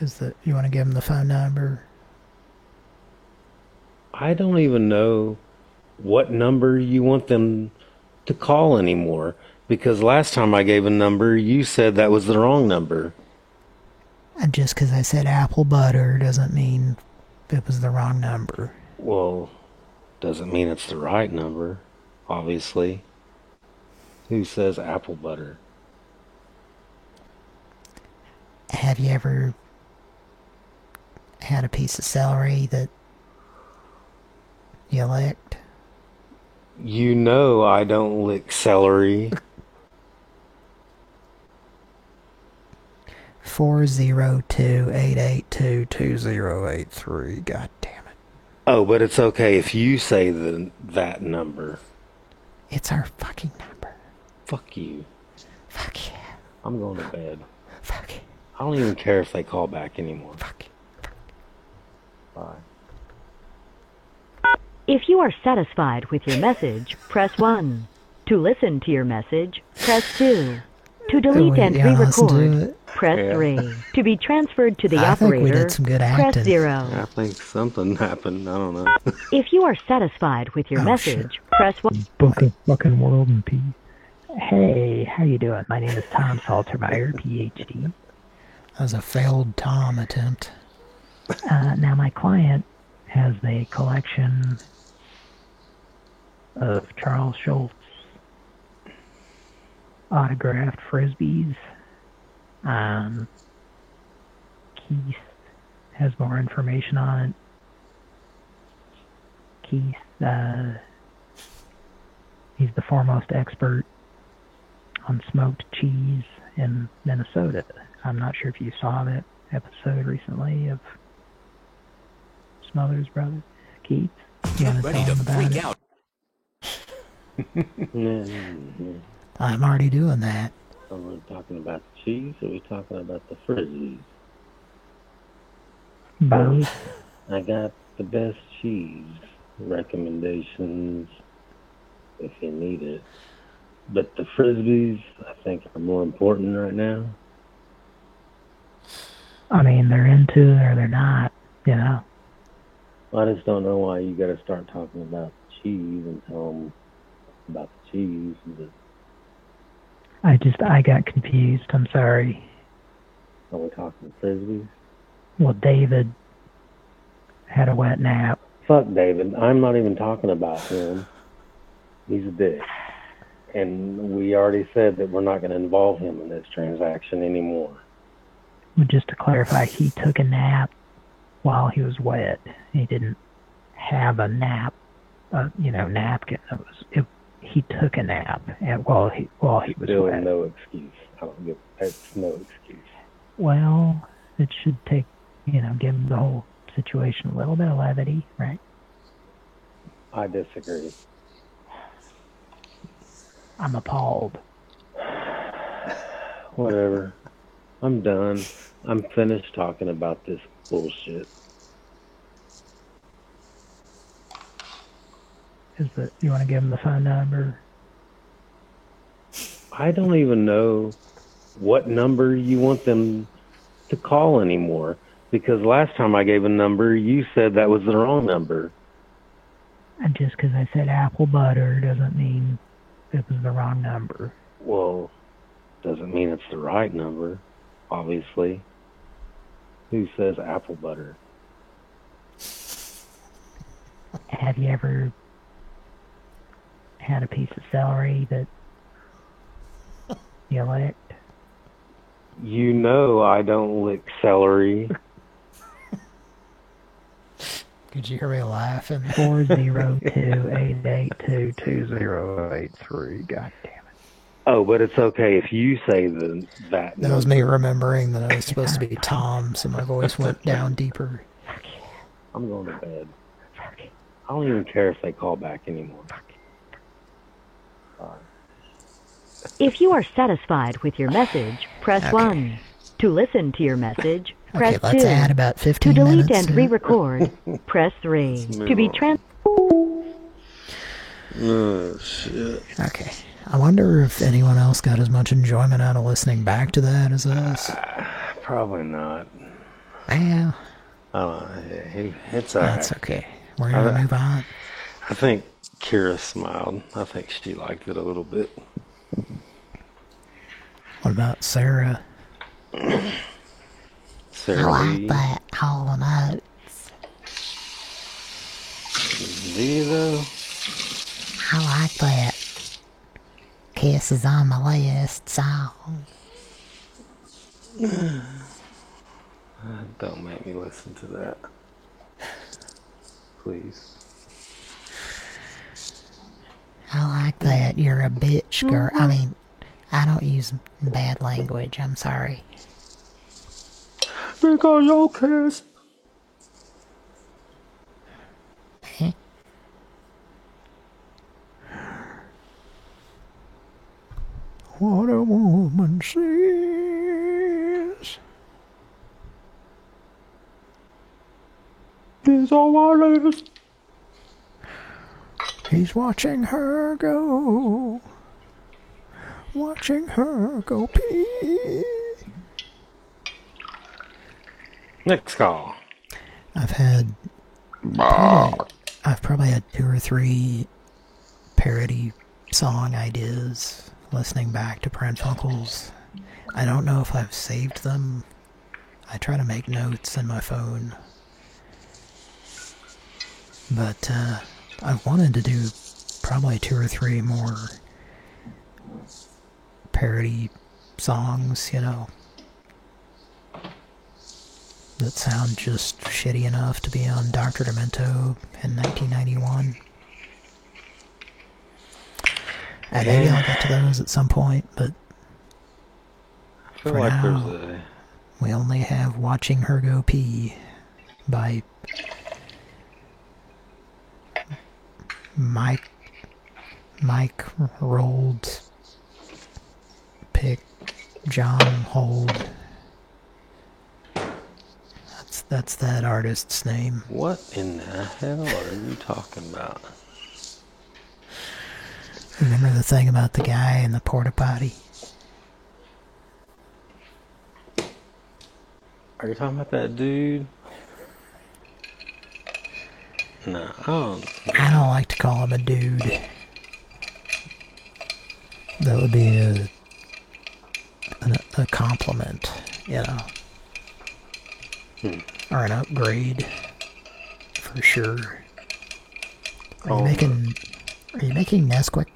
Is that you want to give him the phone number? I don't even know what number you want them to call anymore because last time I gave a number, you said that was the wrong number. And just because I said apple butter doesn't mean it was the wrong number. Well, doesn't mean it's the right number, obviously. Who says apple butter? Have you ever had a piece of celery that you licked? You know I don't lick celery. Four zero two eight eight two two zero eight three. God damn it! Oh, but it's okay if you say the that number. It's our fucking number. Fuck you. Fuck yeah. I'm going to bed. Fuck. I don't even care if they call back anymore. Fuck. Bye. If you are satisfied with your message, press 1. To listen to your message, press 2. To delete we- and yeah, re-record, press Yeah. 3. To be transferred to the I think we operator, did some good press acting. 0. I think something happened. I don't know. If you are satisfied with your Oh, message, press 1. Book of fucking world and peace. Hey, how you doing? My name is Tom Saltermeyer, PhD. That was a failed Tom attempt. Uh, now my client has a collection of Charles Schulz autographed frisbees. Um, Keith has more information on it. Keith, uh, he's the foremost expert on smoked cheese in Minnesota. I'm not sure if you saw that episode recently of Smothers Brothers. Keith, you Ready to freak it? out. I'm already doing that. Are we talking about the cheese or are we talking about the frisbees? Both. I got the best cheese recommendations if you need it. But the frisbees, I think, are more important right now. I mean, they're into it or they're not, you know. I just don't know why you got to start talking about cheese and tell them about the cheese. But I just, I got confused. I'm sorry. are we talking frisbees? Well, David had a wet nap. Fuck David. I'm not even talking about him. He's a dick. And we already said that we're not going to involve him in this transaction anymore. Just to clarify, he took a nap while he was wet. He didn't have a nap, uh, you know, napkin. It was, it, he took a nap and while he while he was Still wet. no excuse. I don't give. That's no excuse. Well, it should take, you know, give the whole situation a little bit of levity, right? I disagree. I'm appalled. Whatever. I'm done. I'm finished talking about this bullshit. Is the you want to give him the phone number? I don't even know what number you want them to call anymore. Because last time I gave a number, you said that was the wrong number. And just because I said apple butter doesn't mean it was the wrong number. Well, doesn't mean it's the right number, obviously. Who says apple butter? Have you ever had a piece of celery that you licked? You know I don't lick celery. Could you hear me laughing? Four zero two eight eight two two zero eight three. God damn it! Oh, but it's okay if you say the that. That was me remembering that I was supposed to be Tom, so my voice went down deeper. I'm going to bed. I don't even care if they call back anymore. If you are satisfied with your message, press 1. To listen to your message, press Okay, let's 2. add about 15 to delete minutes and to re-record, press 3. To be trans... Oh shit. Okay. I wonder if anyone else got as much enjoyment out of listening back to that as uh, us. Probably not. Yeah, Oh, it- it's alright. that's okay. We're gonna I- move on. I think Kira smiled. I think she liked it a little bit. What about Sarah? Sarah I like that. All the notes. Do you though? I like that. Kiss is on my list song. Don't make me listen to that. Please. I like that. You're a bitch, girl. I mean, I don't use bad language. I'm sorry. Because your kiss. What a woman sees Is all I is. He's watching her go. Watching her go pee. Next call. I've had. Probably, I've probably had two or three parody song ideas listening back to Pranfunkels. I don't know if I've saved them. I try to make notes in my phone. But uh, I wanted to do probably two or three more parody songs, you know, that sound just shitty enough to be on Dr. Demento in 1991. And maybe I'll get to those at some point, but for like now, there's a. we only have Watching Her Go Pee by Mike Mike Rolled Pick John Hold. That's that's that artist's name. What in the hell are you talking about? Remember the thing about the guy in the porta potty? Are you talking about that dude? No, I don't. I don't like to call him a dude. That would be a a, a compliment, you know, Hmm. or an upgrade for sure. Are you Oh. making? Are you making Nesquik?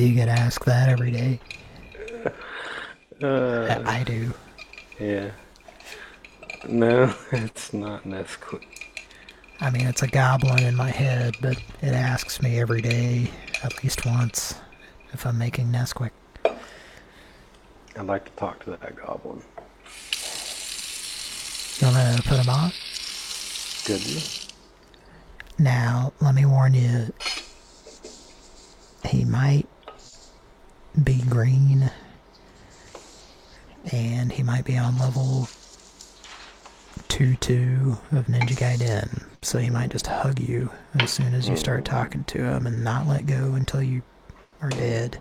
Do you get asked that every day? Uh, I do. Yeah. No, it's not Nesquik. I mean, it's a goblin in my head, but it asks me every day, at least once, if I'm making Nesquik. I'd like to talk to that goblin. You want to put him on? You? Now, let me warn you, he might be green, and he might be on level 2-2 of Ninja Gaiden, so he might just hug you as soon as you oh. start talking to him and not let go until you are dead.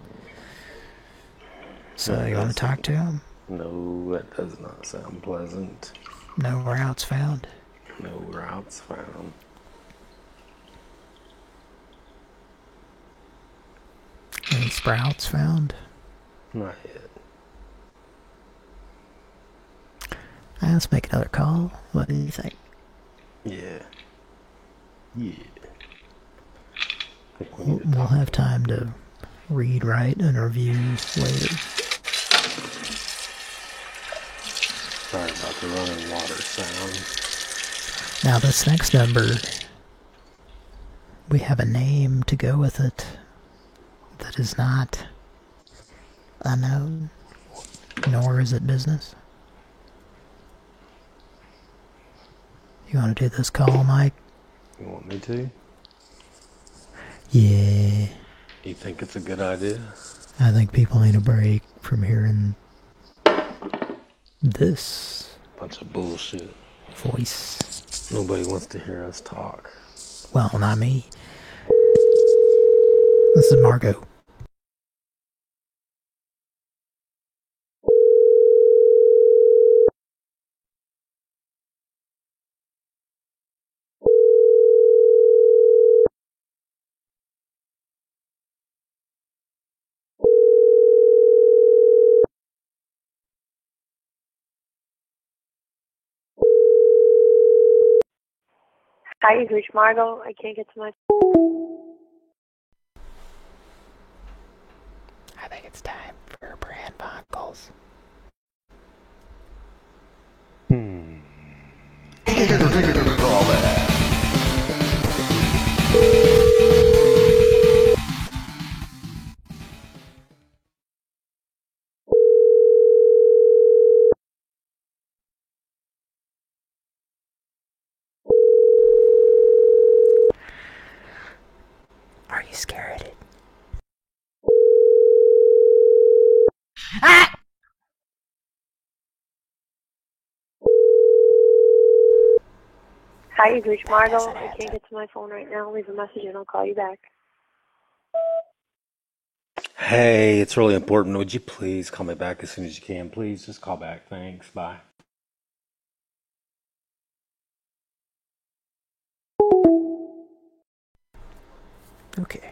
So you want to talk to him? No, that does not sound pleasant. No routes found. No routes found. Any sprouts found? Not yet. Let's make another call. What do you think? Yeah. Yeah. We We'll, we'll have time to read, write, and review later. Sorry about the running water sound. Now, this next number, we have a name to go with it that is not unknown, nor is it business. You want to do this call, Mike? You want me to? Yeah. You think it's a good idea? I think people need a break from hearing this Bunch of bullshit. voice. Nobody wants to hear us talk. Well, not me. This is Margot. Hi, you've reached Margot. I can't get to my. I think it's time for brand boggles. Hi, you've reached Margot. I can't get to my phone right now. Leave a message and I'll call you back. Hey, it's really important. Would you please call me back as soon as you can? Please just call back. Thanks. Bye. Okay.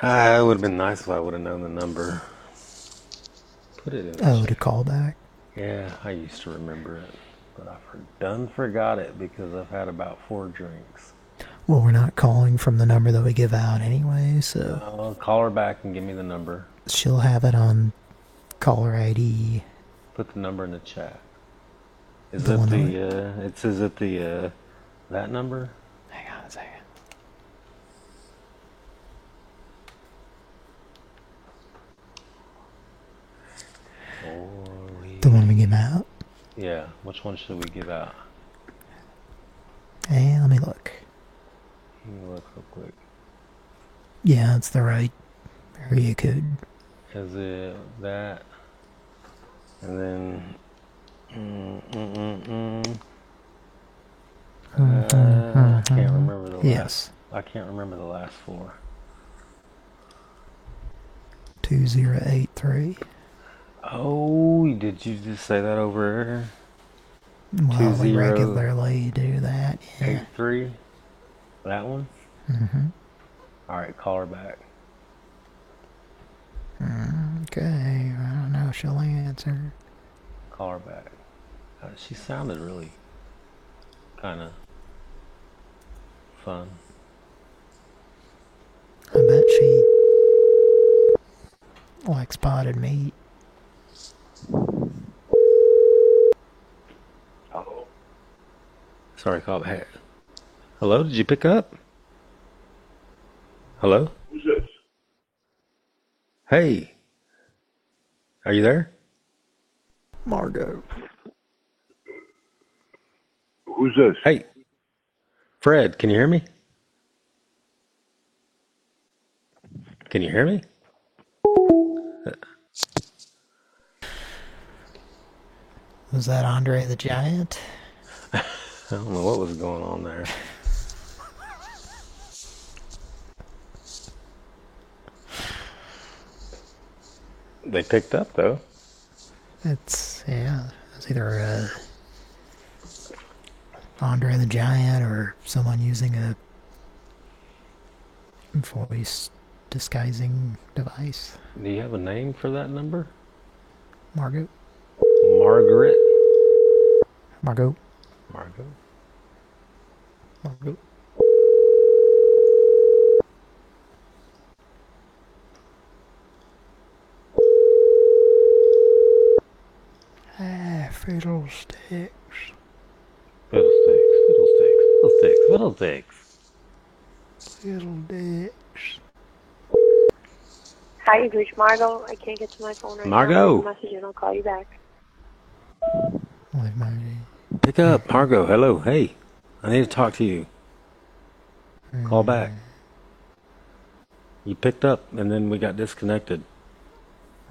Ah, it would have been nice if I would have known the number. Put it in. Oh, to call back? Yeah, I used to remember it, but I for, done forgot it because I've had about four drinks. Well, we're not calling from the number that we give out anyway, so I'll call her back and give me the number. she'll have it on caller ID. Put the number in the chat. Is The it the? Uh, it's is it the uh, that number? Hang on a second. The one we give out. Yeah. Which one should we give out? Hey, let me look. Let me look real quick. Yeah, it's the right area code. Is it that? And then. Mm, mm, mm, mm. Uh, I can't remember the last. Yes. I can't remember the last four. 2083. Oh, did you just say that over Well, Two we zero- regularly do that. eight three? That one? hmm All right, call her back. Okay, I don't know if she'll answer. Call her back. Uh, she sounded really kind of fun. I bet she like spotted meat. Oh. Sorry, call back. Hello, did you pick up? Hello? Who's this? Hey. Are you there? Margot. Who's this? Hey. Fred, can you hear me? Can you hear me? Was that Andre the Giant? I don't know what was going on there. They picked up though. It's yeah. It's either uh, Andre the Giant or someone using a voice disguising device. Do you have a name for that number? Margot. Margaret. Margot. Margot. Margot. Ah, fiddlesticks. Fiddlesticks, fiddlesticks, fiddlesticks, fiddlesticks. Fiddledicks. Hi, you've reached Margot. I can't get to my phone right Margot. now. Leave a message and I'll call you back. Pick up, Margot. Hello, hey. I need to talk to you. Call hmm. back. You picked up, and then we got disconnected.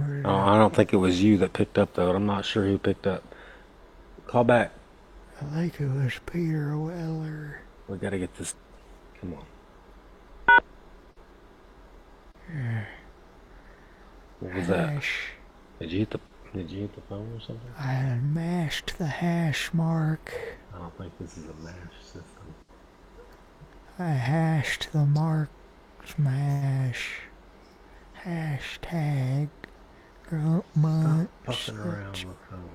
Oh, I don't think it was you that picked up, though. I'm not sure who picked up. Call back. I think it was Peter Weller. We gotta get this. Come on. What was that? Did you hit the? Did you hit the phone or something? I mashed the hash mark. I don't think this is a mash system. I hashed the mark smash. Hashtag grunt munch. Fucking around the phone.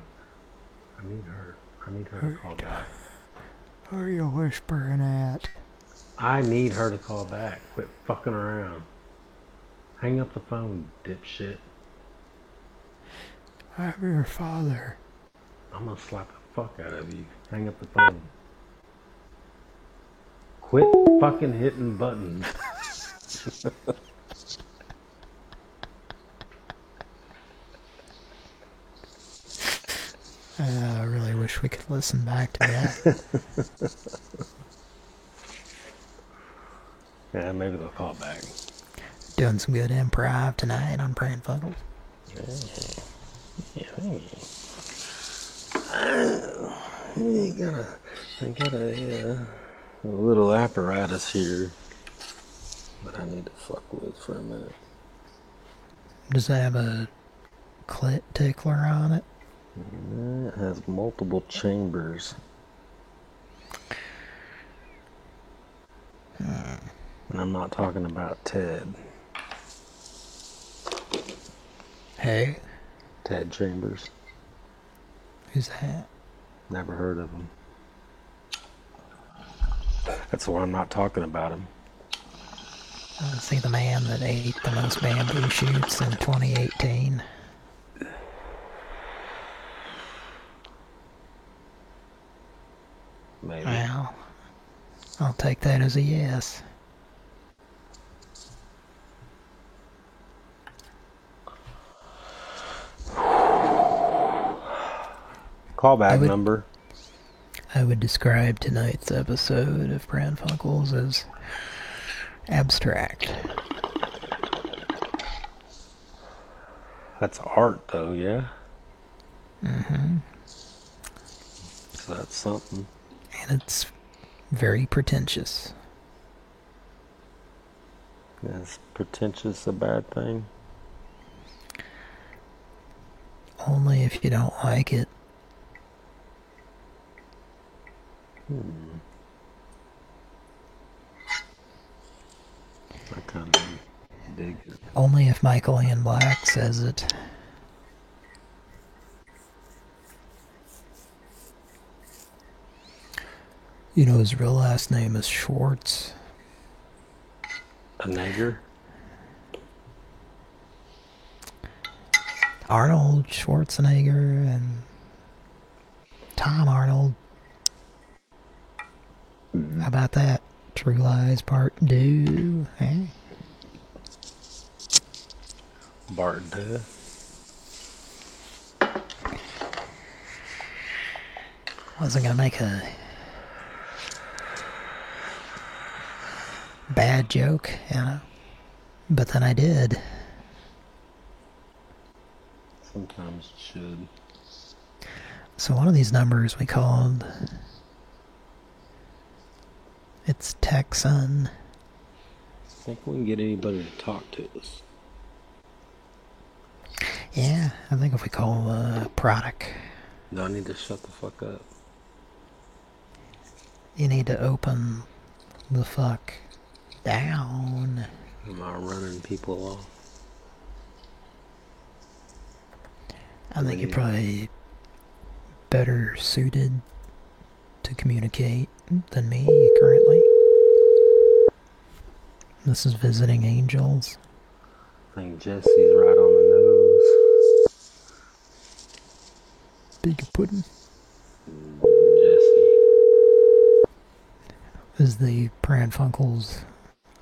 I need her. I need her to call back. Who are you whispering at? I need her to call back. Quit fucking around. Hang up the phone, dipshit. I'm your father. I'm gonna slap the fuck out of you. Hang up the phone. Quit fucking hitting buttons. Uh, I really wish we could listen back to that. Yeah, maybe they'll call back. Doing some good improv tonight on Pran Funkels. Yeah, yeah. I got a, I got a, uh, a little apparatus here that I need to fuck with for a minute. Does it have a clit tickler on it? It has multiple chambers. And I'm not talking about Ted. Hey, Ted Chambers. who's that? Never heard of him. That's why I'm not talking about him. I see the man that ate the most bamboo shoots in 2018. Maybe. Well, I'll take that as a yes. Callback would- number. I would describe tonight's episode of Pran Funkels as abstract. That's art, though, yeah? Mm hmm So that's something. And it's very pretentious. Is pretentious a bad thing? Only if you don't like it. Hmm. I kind of dig it. Only if Michael Ian Black says it. You know, his real last name is Schwartz. A nigger? Arnold Schwarzenegger and Tom Arnold. How about that? True Lies Part 2. Eh? Bart Duh. Wasn't gonna make a bad joke, you know. But then I did. Sometimes it should. So one of these numbers we called it's Texan. I think we can get anybody to talk to us. Yeah, I think if we call uh, product, Do I need to shut the fuck up? you need to open the fuck down. Am I running people off? I think you're probably better suited to communicate than me currently. This is Visiting Angels. I think Jesse's right on the nose. Big pudding. Mm, Jesse. Is the Pran Funkels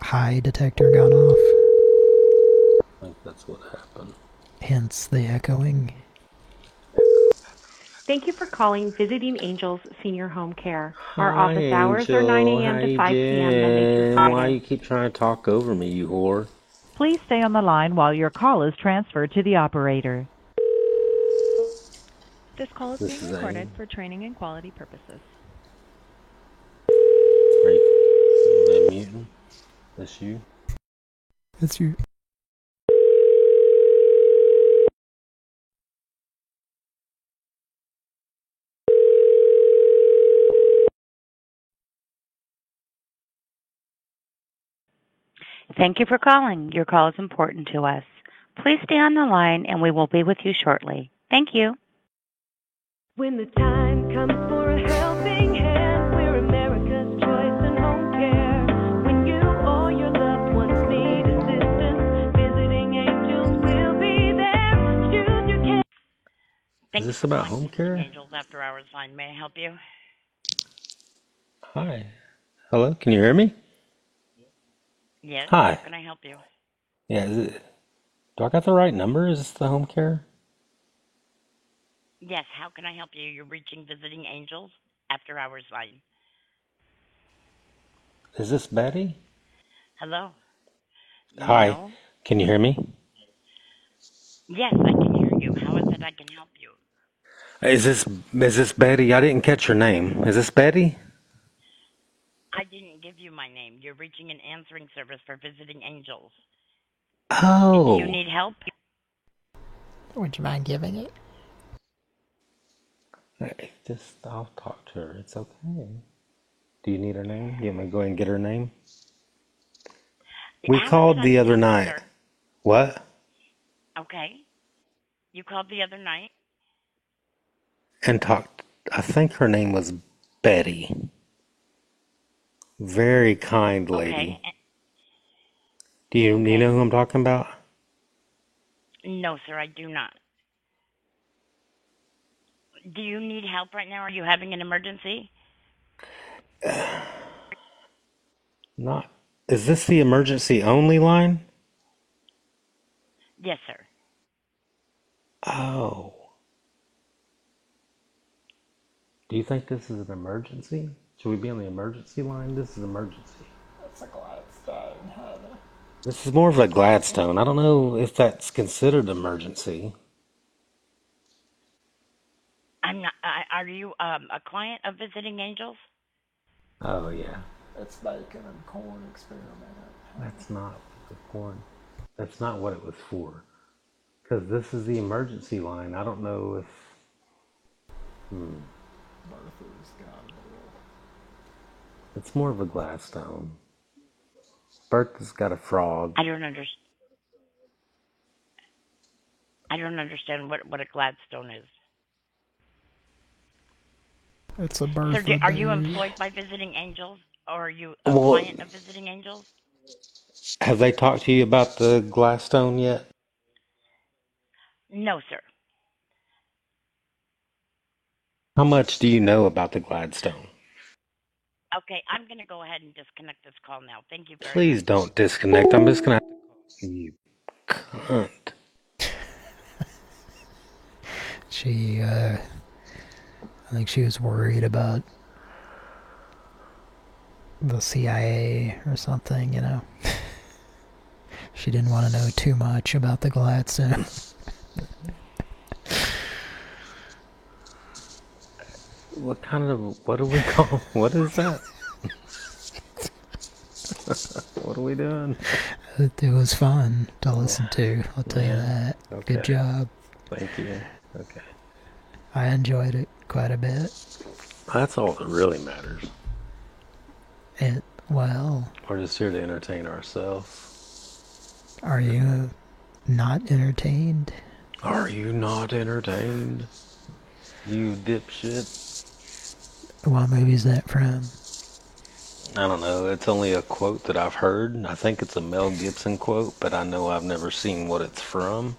high detector gone off? I think that's what happened. Hence the echoing. Thank you for calling Visiting Angels Senior Home Care. Our Hi, office hours are 9 a.m. To 5 p.m. Monday through? Friday. Why you keep trying to talk over me, you whore? Please stay on the line while your call is transferred to the operator. This call is This being is recorded Amy. for training and quality purposes. Are you, am I? That's you? That's you. Thank you for calling. Your call is important to us. Please stay on the line and we will be with you shortly. Thank you. When the time comes for a helping hand, we're America's choice in home care. When you or your loved ones need assistance, visiting angels will be there. Choose your care. Is this about home care? Angels After Hours line. May I help you? Hi. Hello, can you hear me? Yes. Hi. How can I help you? Yeah, is it, do I got the right number? Is this the home care? Yes. How can I help you? You're reaching Visiting Angels After Hours line. Is this Betty? Hello? Hi. No? Can you hear me? Yes, I can hear you. How is it I can help you? Is this is this Betty? I didn't catch your name. Is this Betty? I didn't you my name. You're reaching an answering service for visiting angels. Oh. Do you need help? Would you mind giving it? Just I'll talk to her. It's okay. Do you need her name? You want me to go and get her name? We How called the other night. her? What? Okay. You called the other night? And talked. I think her name was Betty. Very kind lady. Okay. Do you you know who I'm talking about? No, sir, I do not. Do you need help right now? Are you having an emergency? Not. Is this the emergency only line? Yes, sir. Oh. Do you think this is an emergency? Should we be on the emergency line? This is emergency. That's a Gladstone, honey. This is more of a Gladstone. I don't know if that's considered emergency. I'm not. I are you um, a client of Visiting Angels? Oh yeah. It's bacon and corn experiment. That's not the point. That's not what it was for. Because this is the emergency line. I don't know if. Hmm. Bertha's got it. It's more of a Gladstone. Bertha's got a frog. I don't understand. I don't understand what what a Gladstone is. It's a Sir, Bertha. do, are you employed by Visiting Angels, or are you a Well- client of Visiting Angels? Have they talked to you about the Gladstone yet? No, sir. How much do you know about the Gladstone? Okay, I'm going to go ahead and disconnect this call now. Thank you very Please don't disconnect. I'm just gonna have to call you cunt. She, uh, I think she was worried about the CIA or something, you know. she didn't want to know too much about the Gladstone. What kind of what do we call? What is that? what are we doing? It, was fun to listen to, I'll tell you that. Good job. Thank you. Okay. I enjoyed it quite a bit. That's all that really matters. It, well, We're just here to entertain ourselves. are you not entertained? Are you not entertained? You dipshit. What movie's that from? I don't know. It's only a quote that I've heard. I think it's a Mel Gibson quote, but I know I've never seen what it's from.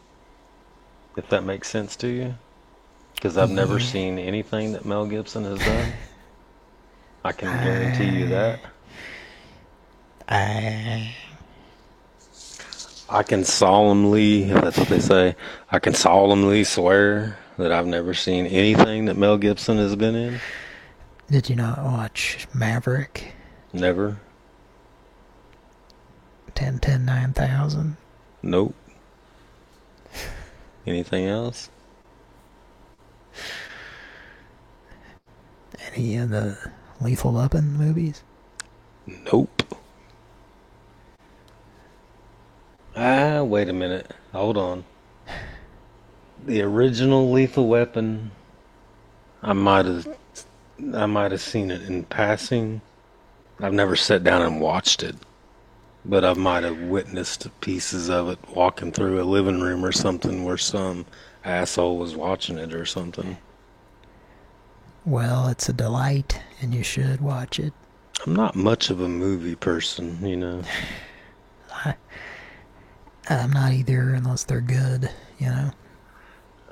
If that makes sense to you. Because I've never seen anything that Mel Gibson has done. I can guarantee you that. I, I can solemnly, if that's what they say, I can solemnly swear that I've never seen anything that Mel Gibson has been in. Did you not watch Maverick? Never. 10, 10, 9000? Nope. Anything else? Any of the Lethal Weapon movies? Nope. Ah, wait a minute. Hold on. The original Lethal Weapon. I might have, I might have seen it in passing. I've never sat down and watched it, but I might have witnessed pieces of it walking through a living room or something where some asshole was watching it or something. Well, it's a delight, and you should watch it. I'm not much of a movie person, you know. I, I'm not either, unless they're good, you know.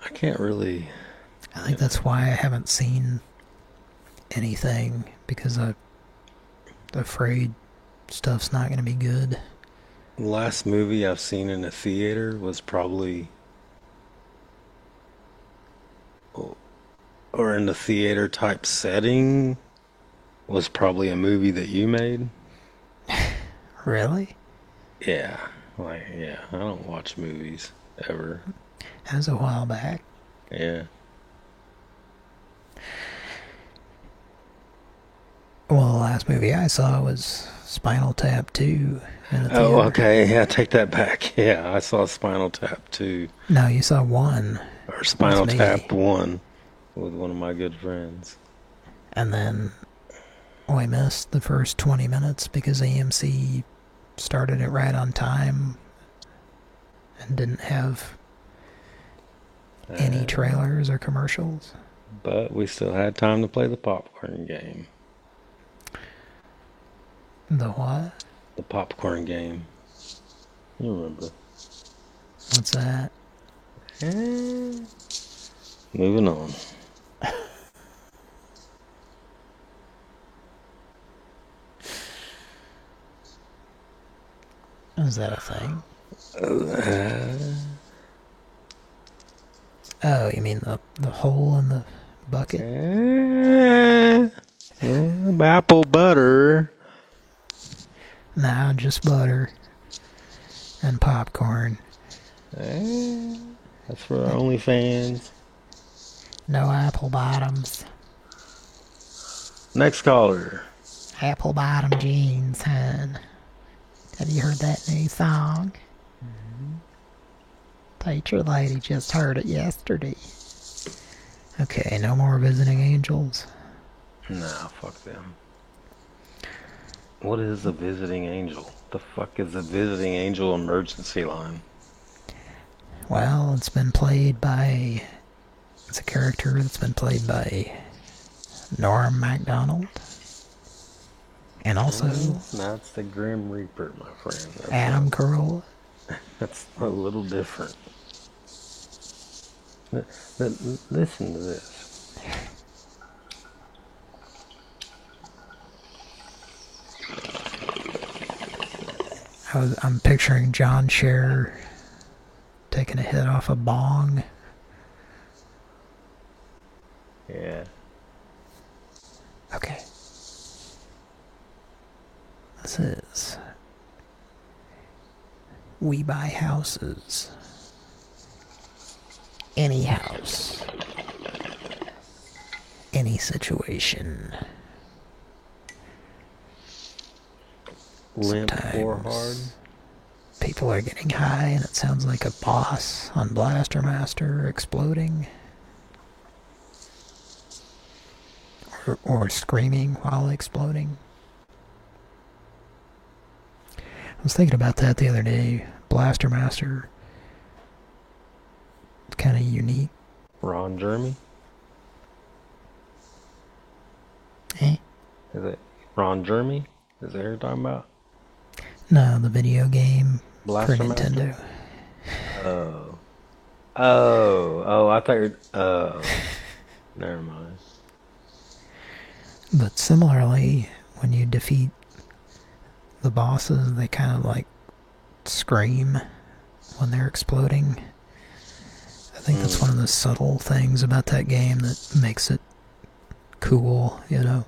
I can't really. I think that's why I haven't seen anything, because I'm afraid stuff's not going to be good. The last movie I've seen in a theater was probably or in the theater type setting was probably a movie that you made. Really? Yeah, like yeah, I don't watch movies ever. That was a while back. Yeah. Well, the last movie I saw was Spinal Tap 2. the Oh, okay. Yeah, take that back. Yeah, I saw Spinal Tap 2. No, you saw one. or Spinal. Tap one, with one of my good friends. And then I missed the first 20 minutes because AMC started it right on time and didn't have any Uh, trailers or commercials. But we still had time to play the popcorn game. The what? The popcorn game. You remember? What's that? Moving on. Is that a thing? Uh, Oh, you mean the the hole in the bucket? uh, apple butter. Nah, just butter and popcorn. Eh, That's for our OnlyFans. No apple bottoms. Next caller. Apple bottom jeans, hun. Have you heard that new song? Mhm. Teacher lady just heard it yesterday. Okay, no more visiting angels. Nah, fuck them. What is a visiting angel? The fuck is a visiting angel emergency line? Well, it's been played by. It's a character that's been played by Norm Macdonald. And mm, also That's the Grim Reaper, my friend. That's Adam a- Carolla. That's a little different. Li- li- Listen to this. I was, I'm picturing John Scher taking a hit off a bong. Yeah. Okay. This is We Buy Houses. Any house. Any situation. Limp or hard? Sometimes People are getting high and it sounds like a boss on Blaster Master exploding. Or, or screaming while exploding. I was thinking about that the other day. Blaster Master. It's kind of unique. Ron Jeremy? Eh? Is it Ron Jeremy? Is that who you're talking about? No, the video game Blaster for Master? Nintendo. Oh. Oh. Oh, I thought you're. Oh. Never mind. But similarly, when you defeat the bosses, they kind of like scream when they're exploding. I think that's hmm. one of the subtle things about that game that makes it cool, you know.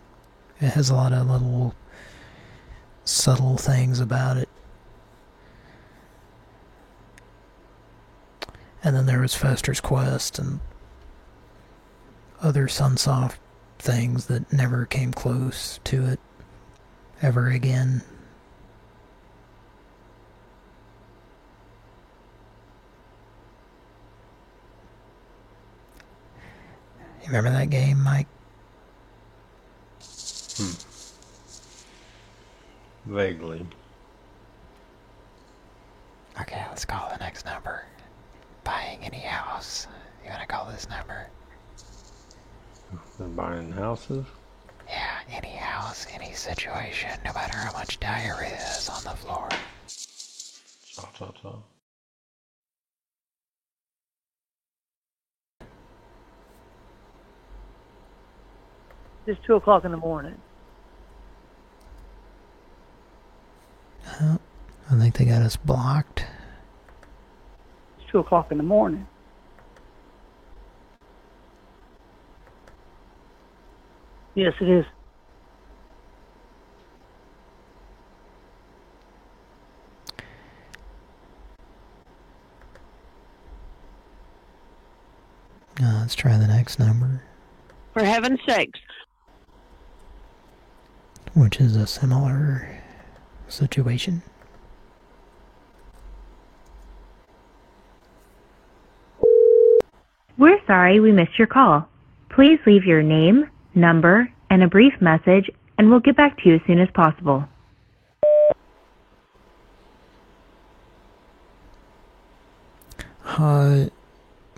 It has a lot of little subtle things about it. And then there was Fester's Quest and other Sunsoft things that never came close to it ever again. You remember that game, Mike? Hmm. Vaguely. Okay, let's call the next number. Buying any house. You wanna call this number? They're buying houses? Yeah, any house, any situation, no matter how much diarrhea is on the floor. Cha cha cha. It's two o'clock in the morning. I think they got us blocked. It's 2 o'clock in the morning. Yes, it is. Uh, let's try the next number. For heaven's sakes. Which is a similar situation. We're sorry we missed your call. Please leave your name, number, and a brief message, and we'll get back to you as soon as possible. Hi,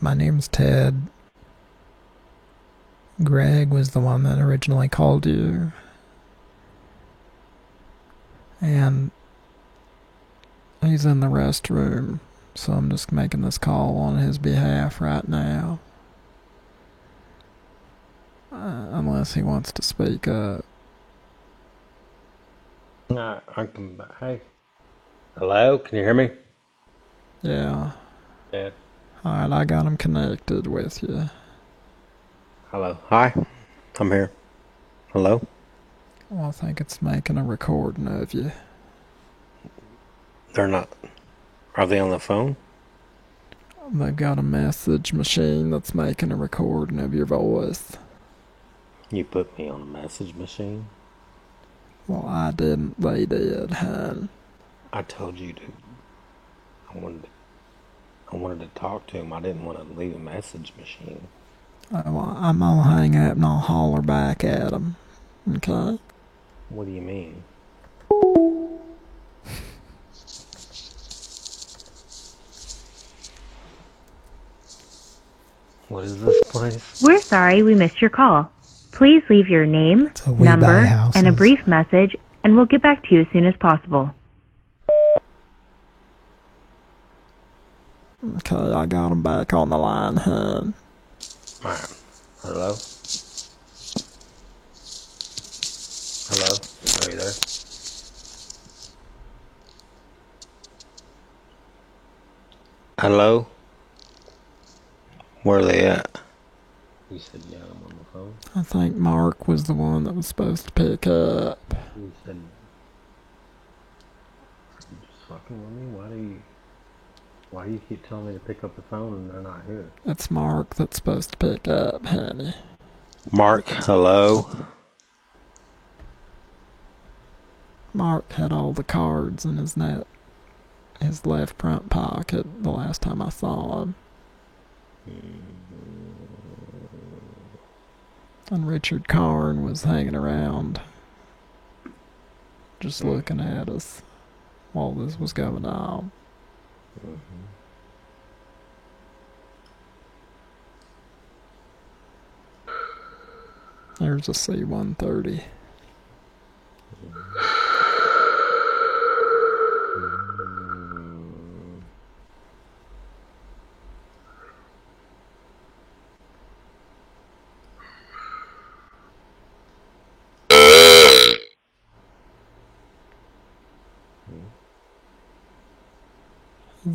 my name's Ted. Greg was the one that originally called you. And he's in the restroom, so I'm just making this call on his behalf right now. Uh, unless he wants to speak up. Nah, I can. Hey. Hello, can you hear me? Yeah. Yeah. Alright, I got him connected with you. Hello. Hi. I'm here. Hello. I think it's making a recording of you. They're not. Are they on the phone? They've got a message machine that's making a recording of your voice. You put me on a message machine. Well, I didn't. They did, hon. I told you to. I wanted. To, I wanted to talk to him. I didn't want to leave a message machine. Uh, well, I'm gonna hang up and I'll holler back at him. Okay? What do you mean? What is this place? We're sorry we missed your call. Please leave your name, we buy number, and a brief message, and we'll get back to you as soon as possible. Okay, I got him back on the line, hun. Alright. Hello? Hello? Are you there? Hello? Where are they at? You said you had them on the phone? I think Mark was the one that was supposed to pick up. You said... Are you just fucking with me? Why do you... Why do you keep telling me to pick up the phone and they're not here? It's Mark that's supposed to pick up, honey. Mark, hello? Mark had all the cards in his net, his left front pocket the last time I saw him. And Richard Karn was hanging around, just looking at us while this was going on. There's a C-130. Is there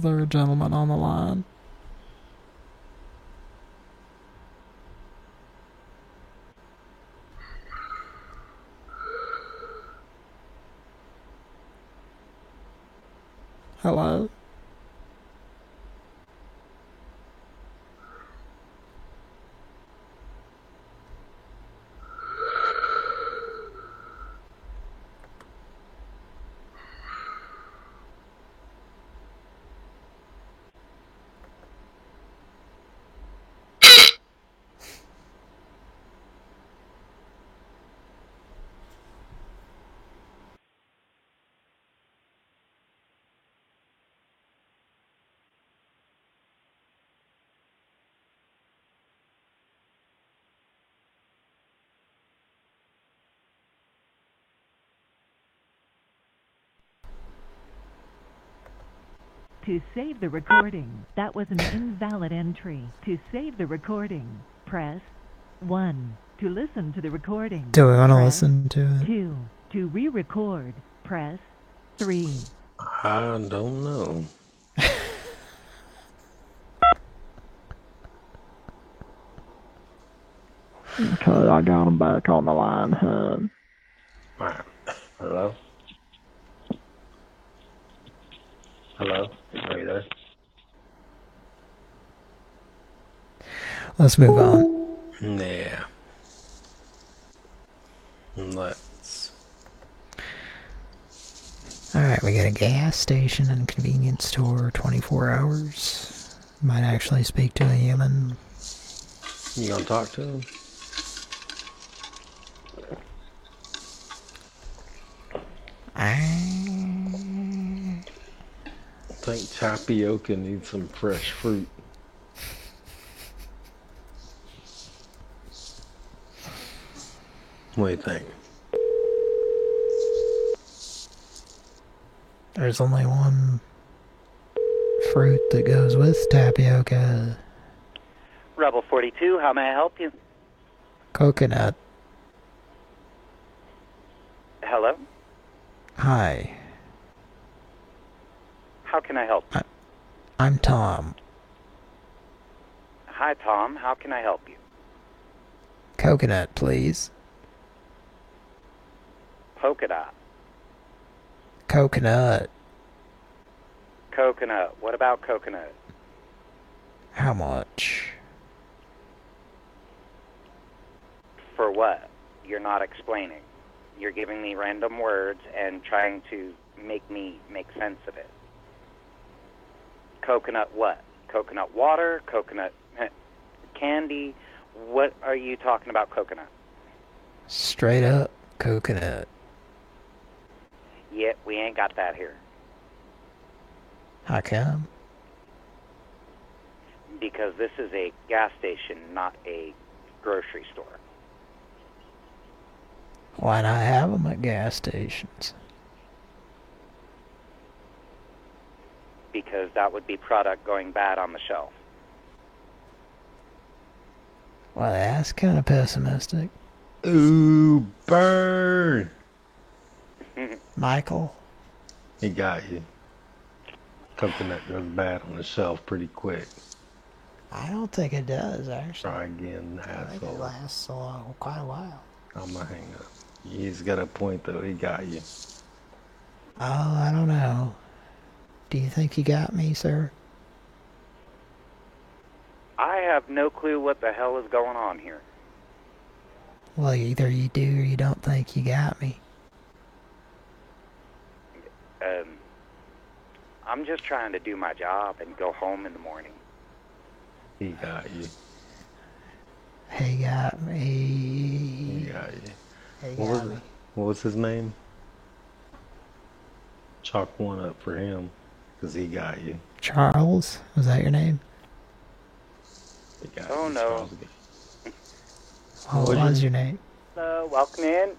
a gentleman on the line? Hello? To save the recording, that was an invalid entry. To save the recording, press 1. To listen to the recording, Do we want to listen to it? 2. To re-record, press 3. I don't know. Okay, I got him back on the line, hun. Alright. Hello? Hello? Are you there? Let's move on. Yeah. Let's. Alright, we got a gas station and convenience store 24 hours. Might actually speak to a human. You gonna talk to him? I think tapioca needs some fresh fruit. What do you think? There's only one fruit that goes with tapioca. Rebel 42, how may I help you? Coconut. Hello? Hi, How can I help you? I'm Tom. Hi, Tom. How can I help you? Coconut, please. Polka dot. Coconut. Coconut. What about coconut? How much? For what? You're not explaining. You're giving me random words and trying to make me make sense of it. Coconut what? Coconut water? Coconut eh, candy? What are you talking about coconut? Straight up coconut. Yeah, we ain't got that here. How come? Because this is a gas station, not a grocery store. Why not have them at gas stations? Because that would be product going bad on the shelf. Well, that's kind of pessimistic. Ooh, burn! Michael? He got you. Something that goes bad on the shelf pretty quick. I don't think it does, actually. Try again, I think it asshole. lasts a long, quite a while. I'm gonna hang up. He's got a point though. He got you. Oh, I don't know. Do you think you got me, sir? I have no clue what the hell is going on here. Well, either you do or you don't think you got me. Um, I'm just trying to do my job and go home in the morning. He got you. He got He me. got you. He What was, got me. what was his name? Chalk one up for him, cause he got you. Charles? Was that your name? Oh you. no. Charles What What'd was you- your name? Hello, welcome in.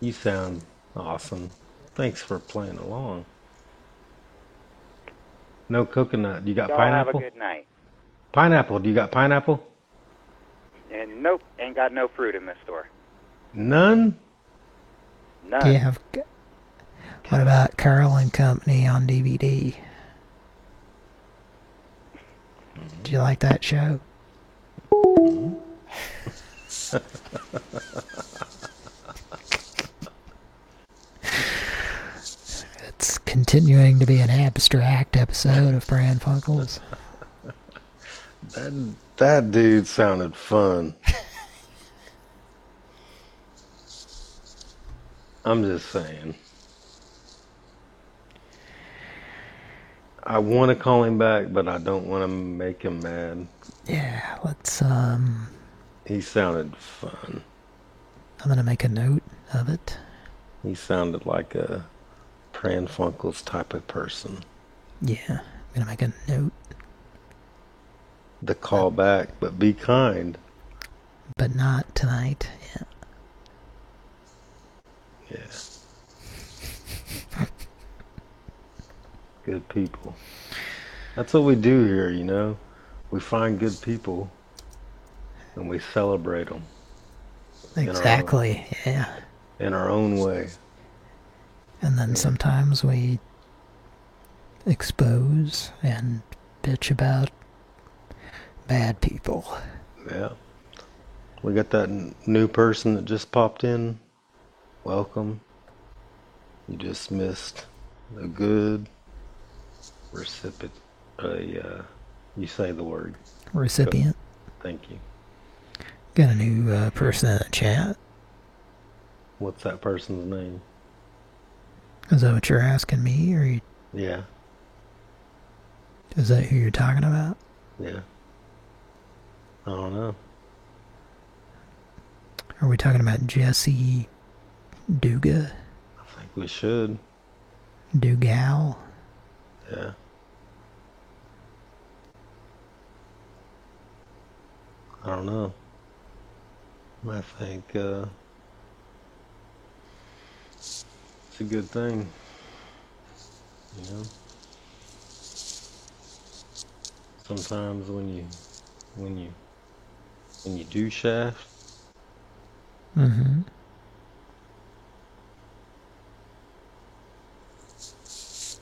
You sound awesome. Thanks for playing along. No coconut. You got Y'all pineapple? have a good night. Pineapple. Do you got pineapple? And nope, ain't got no fruit in this store. None? None. Do you have... What about Carl and Company on DVD? Do you like that show? It's continuing to be an abstract episode of Pran Funkels. That that dude sounded fun. I'm just saying. I want to call him back, but I don't want to make him mad. Yeah, let's, um... He sounded fun. I'm gonna make a note of it. He sounded like a Pran Funkels type of person. Yeah, I'm gonna make a note, The call back, but be kind. but not tonight. Yeah. Yeah. Good people. That's what we do here, you know. We find good people and we celebrate them Exactly, yeah. in our own way. And then sometimes we expose and bitch about bad people. Yeah. We got that new person that just popped in. Welcome. You just missed a good recipient. Uh, you say the word. Recipient. Thank you. Got a new uh, person in the chat. What's that person's name? Is that what you're asking me, or you, Yeah, is that who you're talking about? yeah. I don't know. Are we talking about Jesse Duga? I think we should. Dugal? Yeah. I don't know. I think uh, it's a good thing. You know. Sometimes when you when you when you do shaft, Mm-hmm.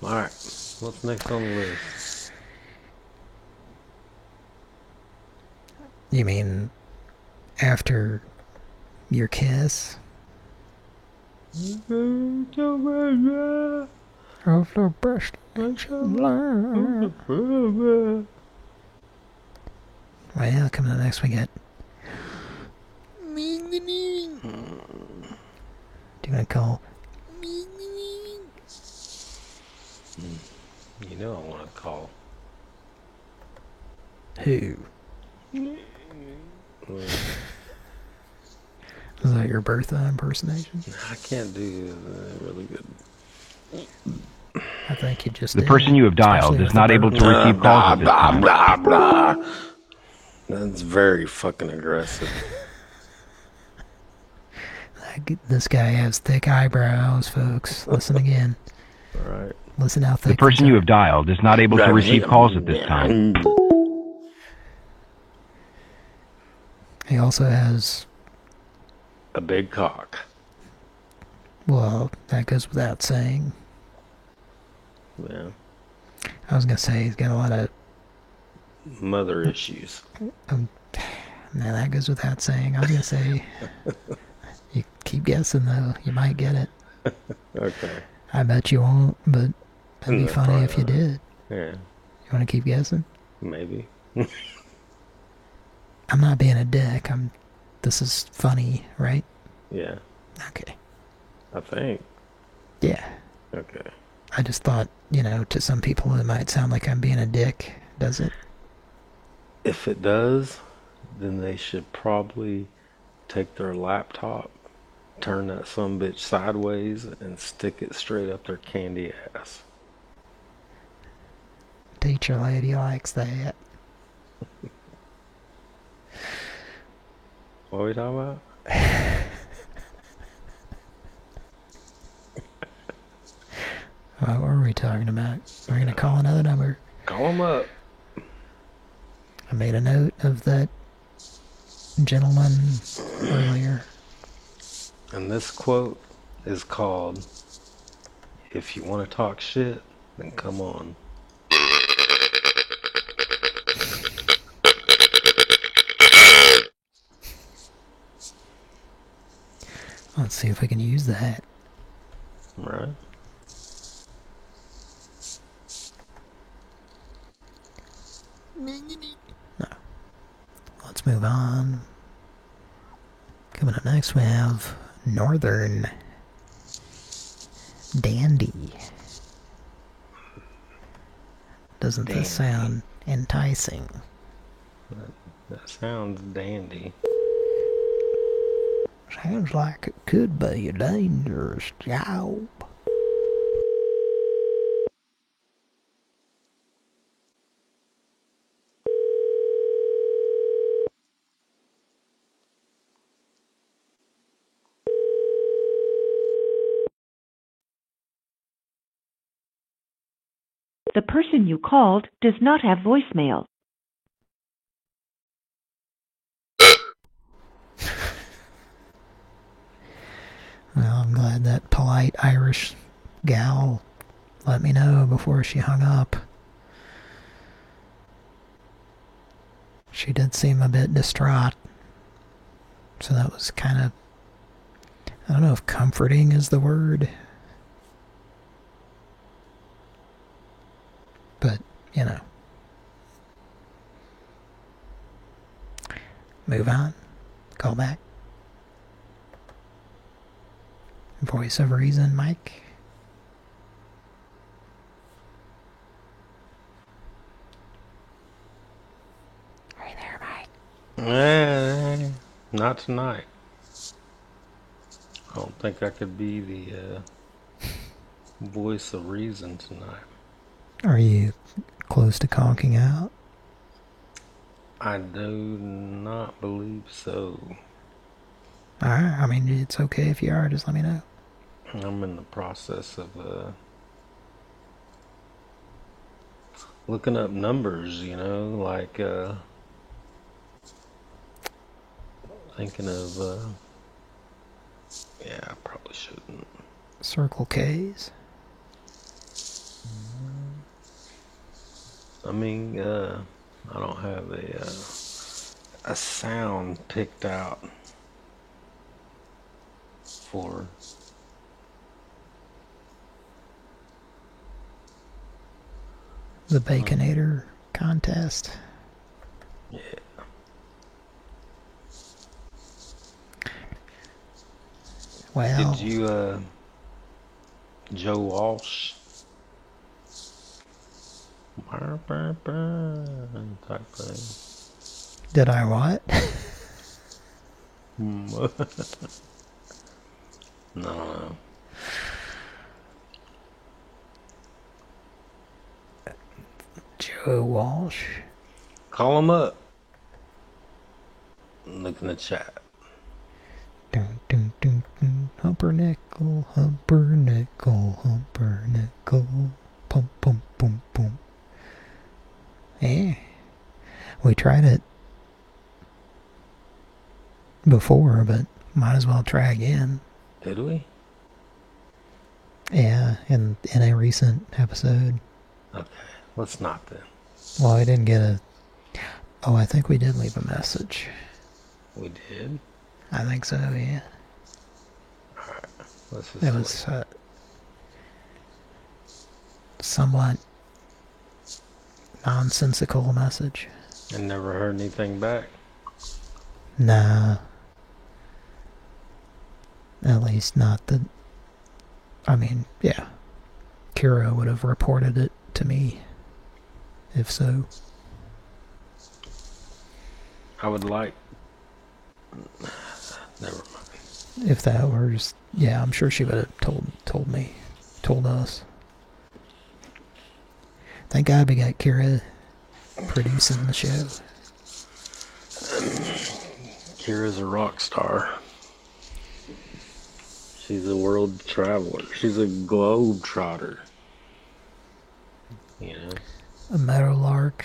all right. What's next on the list? You mean after your kiss? Of the best Well, coming up next we get. Do you want to call? You know I want to call. Who? Well, that your Bertha impersonation? I can't do uh, really good. I think you just The did, person you have dialed especially is not able to Bertha. receive calls at this blah, blah, blah. That's very fucking aggressive. This guy has thick eyebrows, folks. Listen again. All right. Listen how The person you have dialed is not able to receive calls at this time. He also has, A big cock. well, that goes without saying. Yeah. I was gonna say he's got a lot of. Mother issues. Um, now that goes without saying. I was gonna say, you keep guessing though. You might get it. Okay. I bet you won't, but it'd be funny if you not. did. Yeah. You want to keep guessing? Maybe. I'm not being a dick. I'm. This is funny, right? Yeah. Okay. I think. Yeah. Okay. I just thought, you know, to some people it might sound like I'm being a dick. Does it? If it does, then they should probably take their laptop, turn that some bitch sideways, and stick it straight up their candy ass. Teacher lady likes that. What are we talking about? What were we talking about? We're gonna call another number. Call them up. I made a note of that gentleman earlier. And this quote is called If you want to talk shit, then come on. Let's see if we can use that. Right? No. Let's move on. Coming up next, we have Northern Dandy. Doesn't this sound enticing? That, that sounds dandy. Sounds like it could be a dangerous job. The person you called does not have voicemail. I'm glad that polite Irish gal let me know before she hung up. She did seem a bit distraught. So that was kind of... I don't know if comforting is the word. But, you know. Move on. Call back. Voice of reason, Mike. Hi there, Mike. Eh, not tonight. I don't think I could be the uh, voice of reason tonight. Are you close to conking out? I do not believe so. Alright, I mean, it's okay if you are, just let me know. I'm in the process of uh, looking up numbers, you know, like uh, thinking of, uh, yeah, I probably shouldn't. Circle K's. I mean, uh, I don't have a uh, a sound picked out for The Baconator contest. Yeah. Well, Did you, uh, Joe Walsh? Did I what? No, no. Joe Walsh. Call him up. Look in the chat. Dun, dun, dun, dun. Humpernickel, humpernickel, humpernickel. Pum, pum, pum, pum. Yeah. We tried it before, but might as well try again. Did we? Yeah, in in a recent episode. Okay, let's not then. Well, I didn't get a... Oh, I think we did leave a message. We did. I think so, yeah. Alright, Let's just It was uh, somewhat nonsensical message. And never heard anything back. Nah. At least not that... I mean, yeah. Kira would have reported it to me. If so. I would like. Never mind. If that were just... Yeah, I'm sure she would have told, told me. Told us. Thank God we got Kira producing the show. Kira's a rock star. She's a world traveler. She's a globe trotter. You know? A meadowlark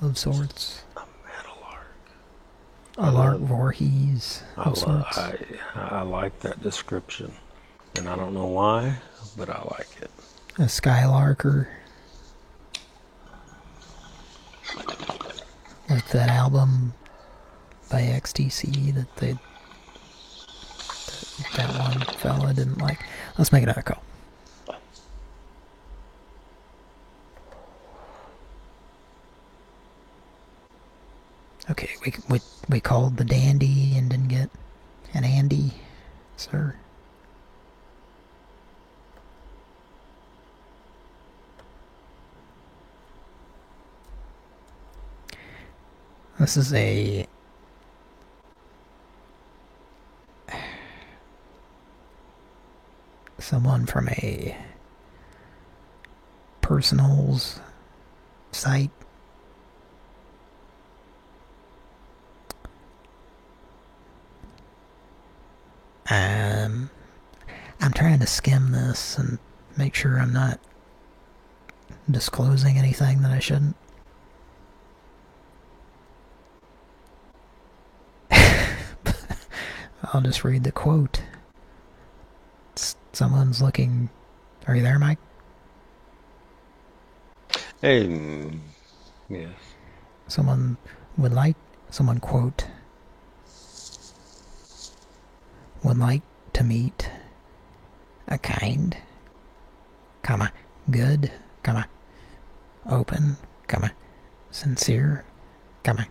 of sorts. A meadowlark. A lark love- Voorhees I, of lo- sorts. I, I like that description. And I don't know why, but I like it. A skylarker. Like that album by XTC that they that, one fella didn't like. Let's make another call. Okay, we we we called the dandy and didn't get an Andy, sir. This is a someone from a personals site. Um, I'm trying to skim this and make sure I'm not disclosing anything that I shouldn't. I'll just read the quote. Someone's looking... Are you there, Mike? Hey, mm, yes. Someone would like... Someone quote... Would like to meet a kind, comma, good, comma, open, comma, sincere, comma,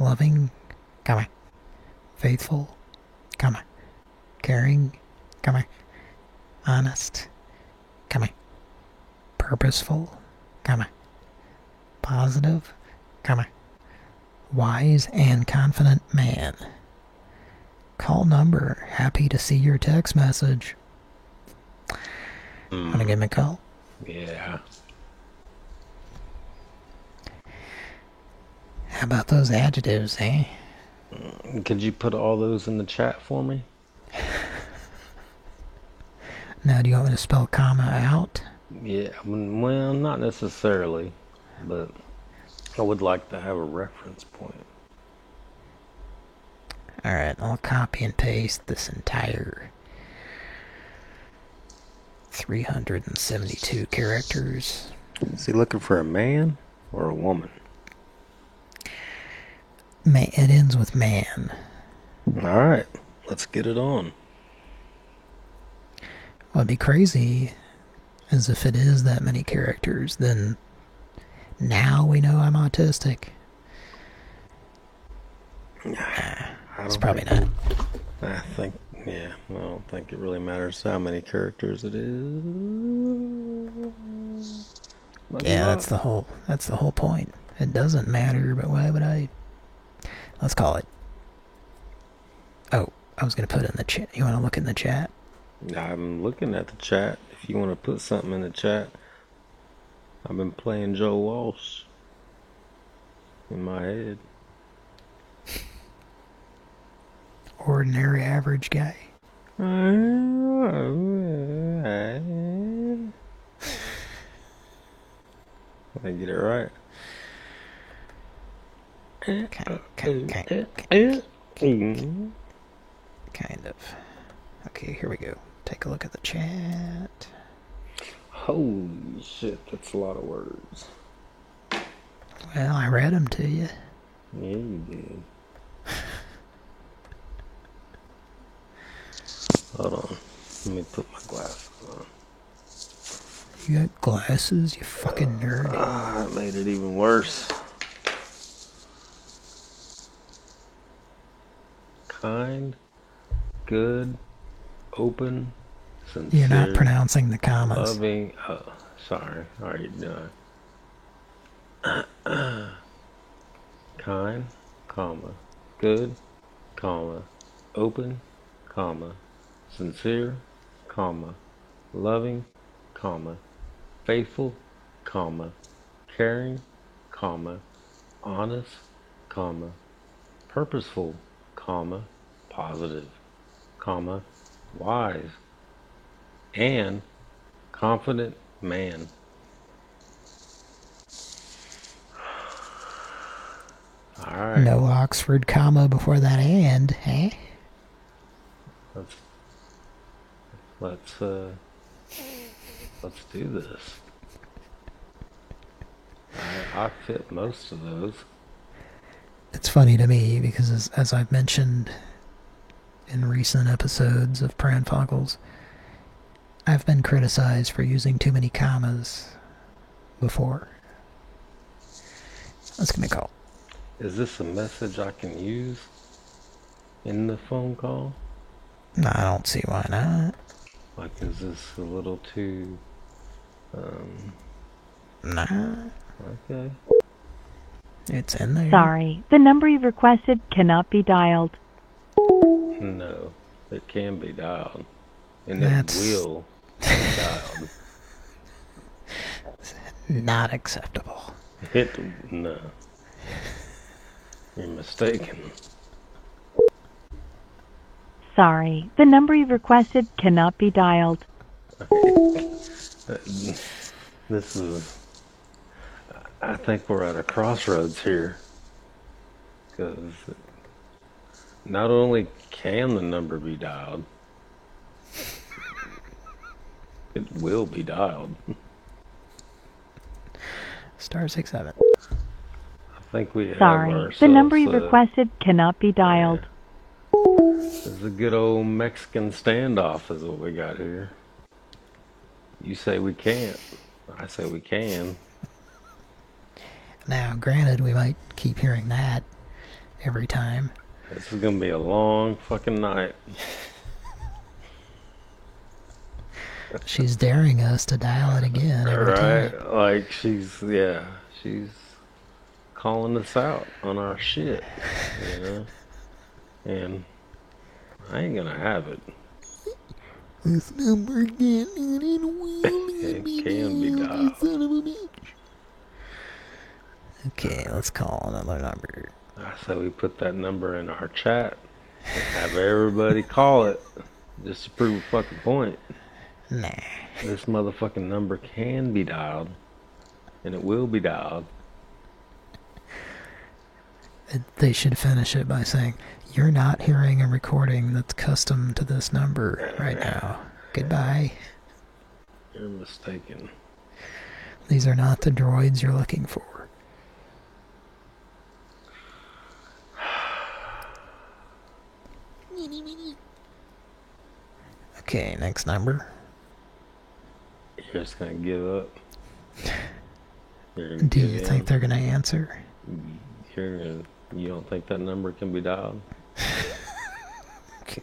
loving, comma, faithful, comma, caring, comma, honest, comma, purposeful, comma, positive, comma, wise and confident man. Call number. Happy to see your text message. Wanna give me a call? Yeah. How about those adjectives, eh? Could you put all those in the chat for me? Now, do you want me to spell comma out? Yeah, well, not necessarily, but I would like to have a reference point. Alright, I'll copy and paste this entire 372 characters. Is he looking for a man or a woman? Ma it ends with man. Alright, let's get it on. What'd be crazy is if it is that many characters, then now we know I'm autistic. It's probably think- I think, yeah, I don't think it really matters how many characters it is. Yeah, that's the whole that's the whole point. It doesn't matter, but why would I let's call it Oh, I was gonna put it in the chat. You wanna look in the chat? I'm looking at the chat. If you want to put something in the chat, I've been playing Joe Walsh in my head. Ordinary average guy. I get it right. Kind of. Okay, here we go. Take a look at the chat. Holy shit, that's a lot of words. Well, I read them to you. Yeah, you did. Hold on. Let me put my glasses on. You got glasses, you fucking nerd. Ah, that made it even worse. Kind, good, open, sincere. You're not pronouncing the commas. Loving. Oh, sorry. How are you doing? kind, comma, good, comma, open, comma, sincere, comma, loving, comma, faithful, comma, caring, comma, honest, comma, purposeful, comma, positive, comma, wise, and confident man. All right. No Oxford comma before that and, eh? Let's let's uh let's do this. I, I fit most of those. It's funny to me because as, as I've mentioned in recent episodes of Pranfuckles, I've been criticized for using too many commas before. Let's give me a call. Is this a message I can use in the phone call? No, I don't see why not. Like, is this a little too, um, Nah, okay. it's in there. Sorry, the number you've requested cannot be dialed. No, it can be dialed. And That's- it will be dialed. Not acceptable. It, no. You're mistaken. Sorry, the number you've requested cannot be dialed. This is. I think we're at a crossroads here. Because not only can the number be dialed, it will be dialed. Star six seven. I think we have Sorry, the number you've a- requested cannot be dialed. This is a good old Mexican standoff, is what we got here. You say we can't. I say we can. Now, granted, we might keep hearing that every time. This is gonna be a long fucking night. She's daring us to dial it again every right? time. Like she's yeah, she's calling us out on our shit, you know. And I ain't gonna have it. This number can't It can be dialed. son of a bitch. Okay, let's call another number. I said we put that number in our chat and have everybody call it just to prove a fucking point. Nah. This motherfucking number can be dialed, and it will be dialed. It- They should finish it by saying, You're not hearing a recording that's custom to this number right now. Goodbye. You're mistaken. These are not the droids you're looking for. Okay, next number. You're just gonna give up. Gonna Do give you in. think they're going to answer? You're gonna, you don't think that number can be dialed? okay.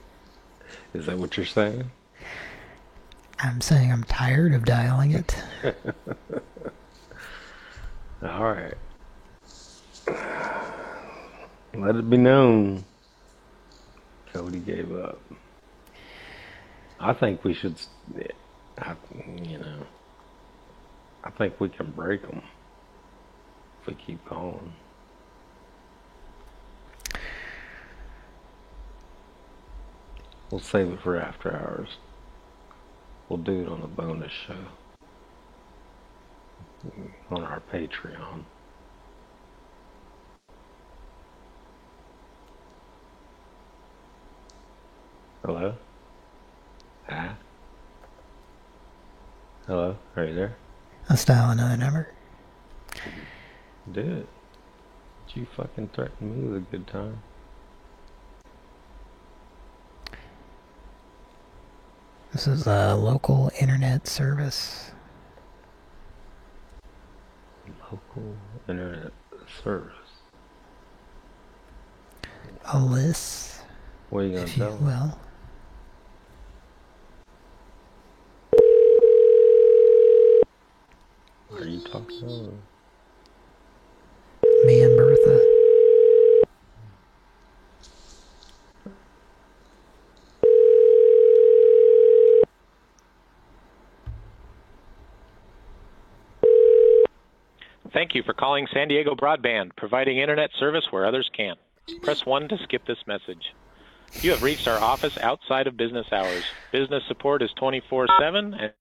Is that what you're saying? I'm saying I'm tired of dialing it. All right. Let it be known. Cody gave up. I think we should, I, you know, I think we can break them if we keep going. We'll save it for after hours. We'll do it on a bonus show on our Patreon. Hello? Ah? Hello? Are you there? Let's dial another number. Did you fucking threaten me with a good time? This is a local internet service. Local internet service. A list, What are you gonna if you tell them? Are you talking to them? Me and Bertha. Thank you for calling San Diego Broadband, providing internet service where others can't. Press 1 to skip this message. You have reached our office outside of business hours. Business support is 24 7 and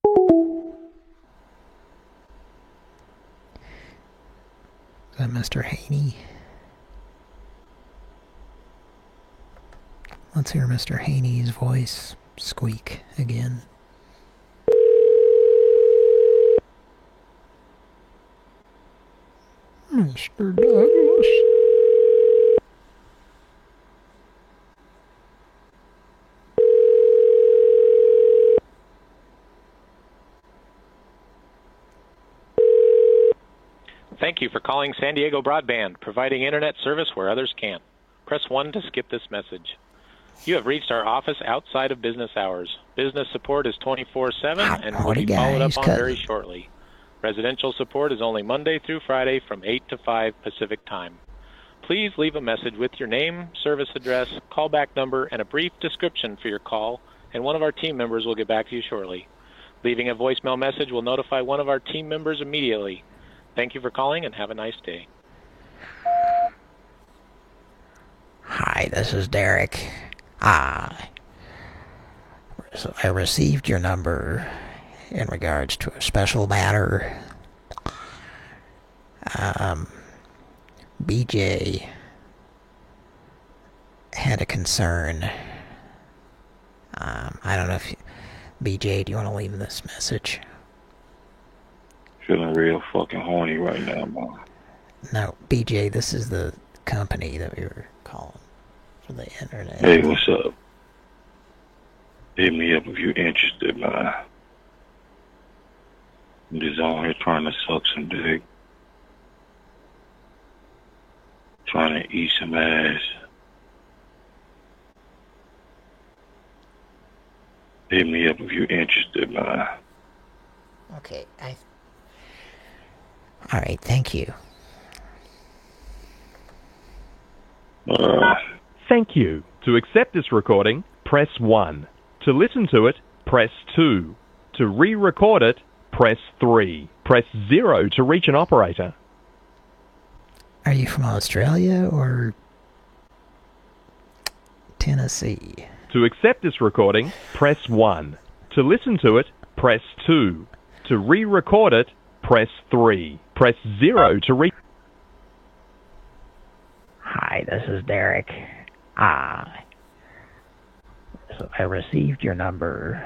Is that Mr. Haney? Let's hear Mr. Haney's voice squeak again. Mr. Douglas. Thank you for calling San Diego Broadband, providing internet service where others can't. Press 1 to skip this message. You have reached our office outside of business hours. Business support is 24 7 and will be followed up on very shortly. Residential support is only Monday through Friday from 8 to 5 Pacific Time. Please leave a message with your name, service address, callback number, and a brief description for your call, and one of our team members will get back to you shortly. Leaving a voicemail message will notify one of our team members immediately. Thank you for calling and have a nice day. Hi, this is Derek. Ah, so I received your number in regards to a special matter. Um, BJ had a concern. Um, I don't know if you, BJ, do you want to leave this message? Feeling real fucking horny right now, man. No, BJ, this is the company that we were calling for the internet. Hey, what's up? Hit me up if you're interested, man. I'm just on here trying to suck some dick. Trying to eat some ass. Hit me up if you're interested, man. Okay, I. All right, thank you. Thank you. To accept this recording, press 1. To listen to it, press 2. To re-record it, press 3. Press 0 to reach an operator. Are you from Australia or Tennessee? To accept this recording, press 1. To listen to it, press 2. To re-record it, press 3. Press 0 to re- Hi, this is Derek. Ah. So I received your number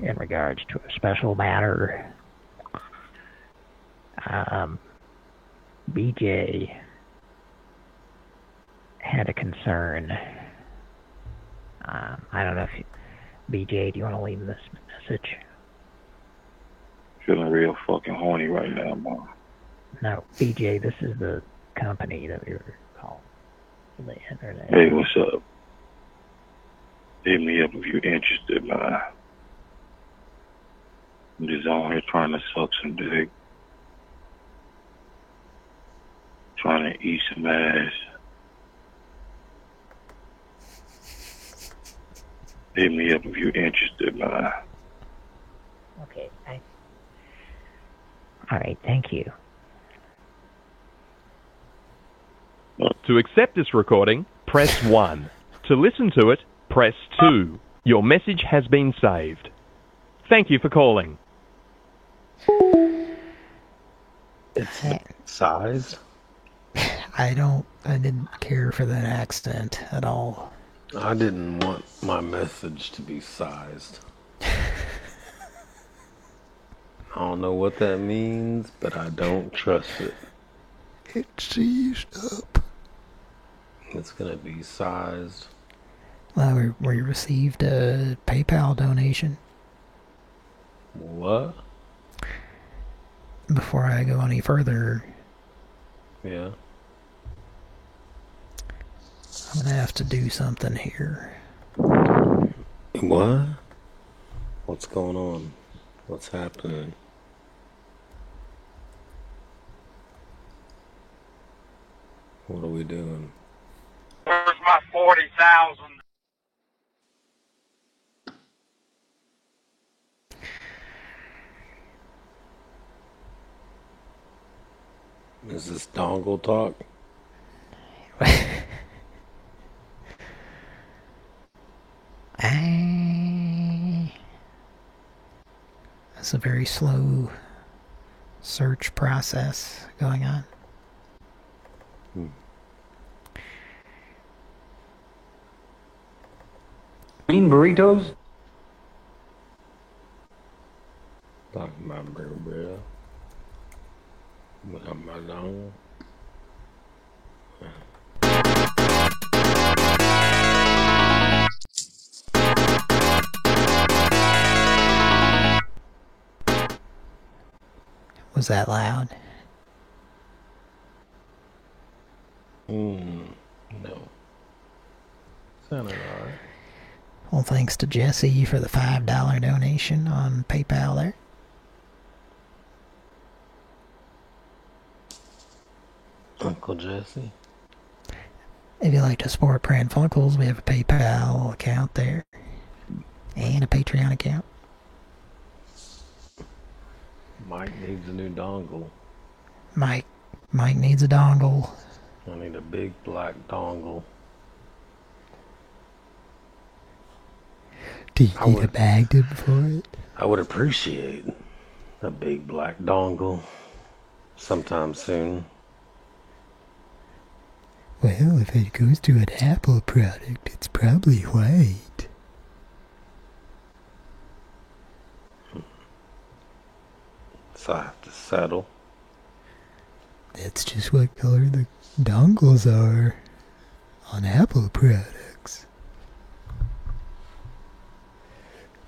in regards to a special matter. Um, BJ had a concern. Um, I don't know if you, BJ, do you want to leave this message? Feeling real fucking horny right now, man. No, BJ, this is the company that we were calling for the internet. Hey, what's up? Hit me up if you're interested, man. I'm just on here trying to suck some dick. Trying to eat some ass. Hit me up if you're interested, man. Okay, I. All right, thank you. To accept this recording, press 1. To listen to it, press 2. Your message has been saved. Thank you for calling. It's sized. I don't. I didn't care for that accent at all. I didn't want my message to be sized. I don't know what that means, but I don't trust it. It's seized up. It's gonna be sized. Well, we, we received a PayPal donation. What? Before I go any further, Yeah. I'm gonna have to do something here. What? What's going on? What's happening? What are we doing? Where's my forty thousand? Is this dongle talk? Ah. That's a very slow search process going on. Hmm. Mean burritos? Talking about bro, bro. Talking about dongle. Was that loud? Hmm. No. Sounded alright. Well, thanks to Jesse for the $5 donation on PayPal there. Uncle Jesse. If you like to support Pran Funkels, we have a PayPal account there. And a Patreon account. Mike needs a new dongle. Mike Mike needs a dongle. I need a big black dongle. Do you I need a would- Magnum for it? I would appreciate a big black dongle sometime soon. Well, if it goes to an Apple product, it's probably white. So I have to settle. That's just what color the dongles are on Apple products.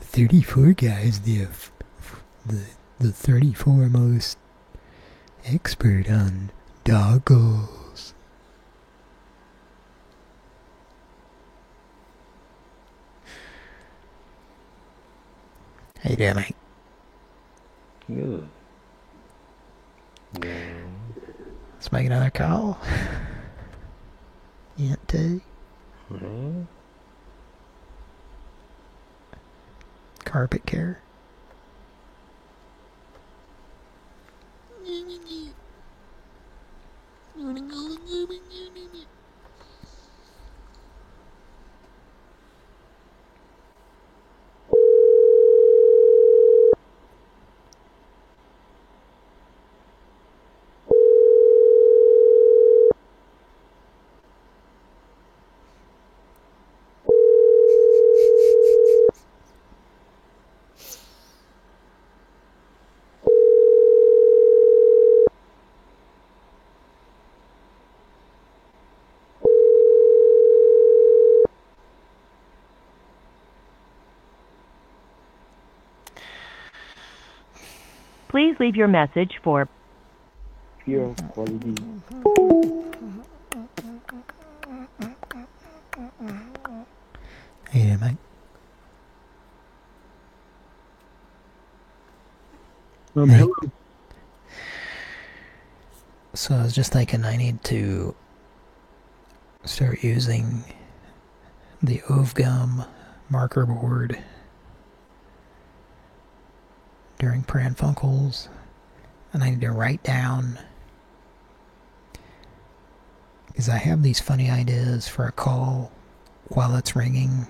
34 guys, the, the, the 34 most expert on dongles. How you doing, mate? Good. Yeah. Let's make another call. Yet two. Mhm. Carpet care. Please leave your message for Pure quality. How you doing, mate? Um, Hey. hello. So I was just thinking I need to start using the Ovgum marker board during Pranfunkels, and I need to write down because I have these funny ideas for a call while it's ringing,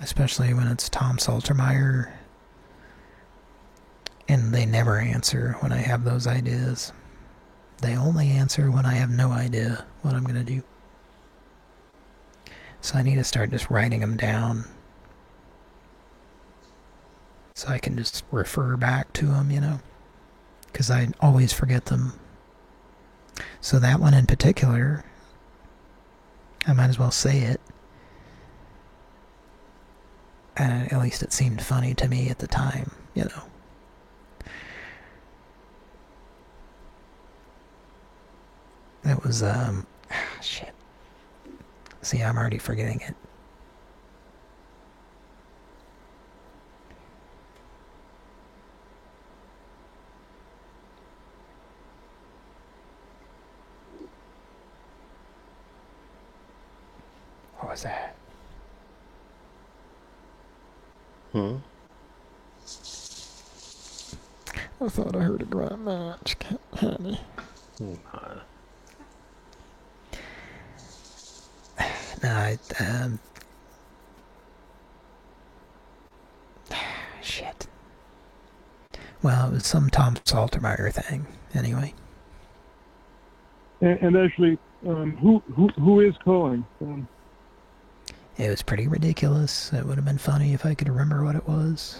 especially when it's Tom Saltermeyer and they never answer when I have those ideas. They only answer when I have no idea what I'm going to do. So I need to start just writing them down. So I can just refer back to them, you know. Because I always forget them. So that one in particular, I might as well say it. And at least it seemed funny to me at the time, you know. It was, um, shit. See, I'm already forgetting it. Was that? Hmm. I thought I heard a grunt match, honey. Nah. No, I, um... Shit. Well, it was some Tom Saltermeyer thing, anyway. And, and actually, um, who who who is calling? Um, It was pretty ridiculous. It would have been funny if I could remember what it was.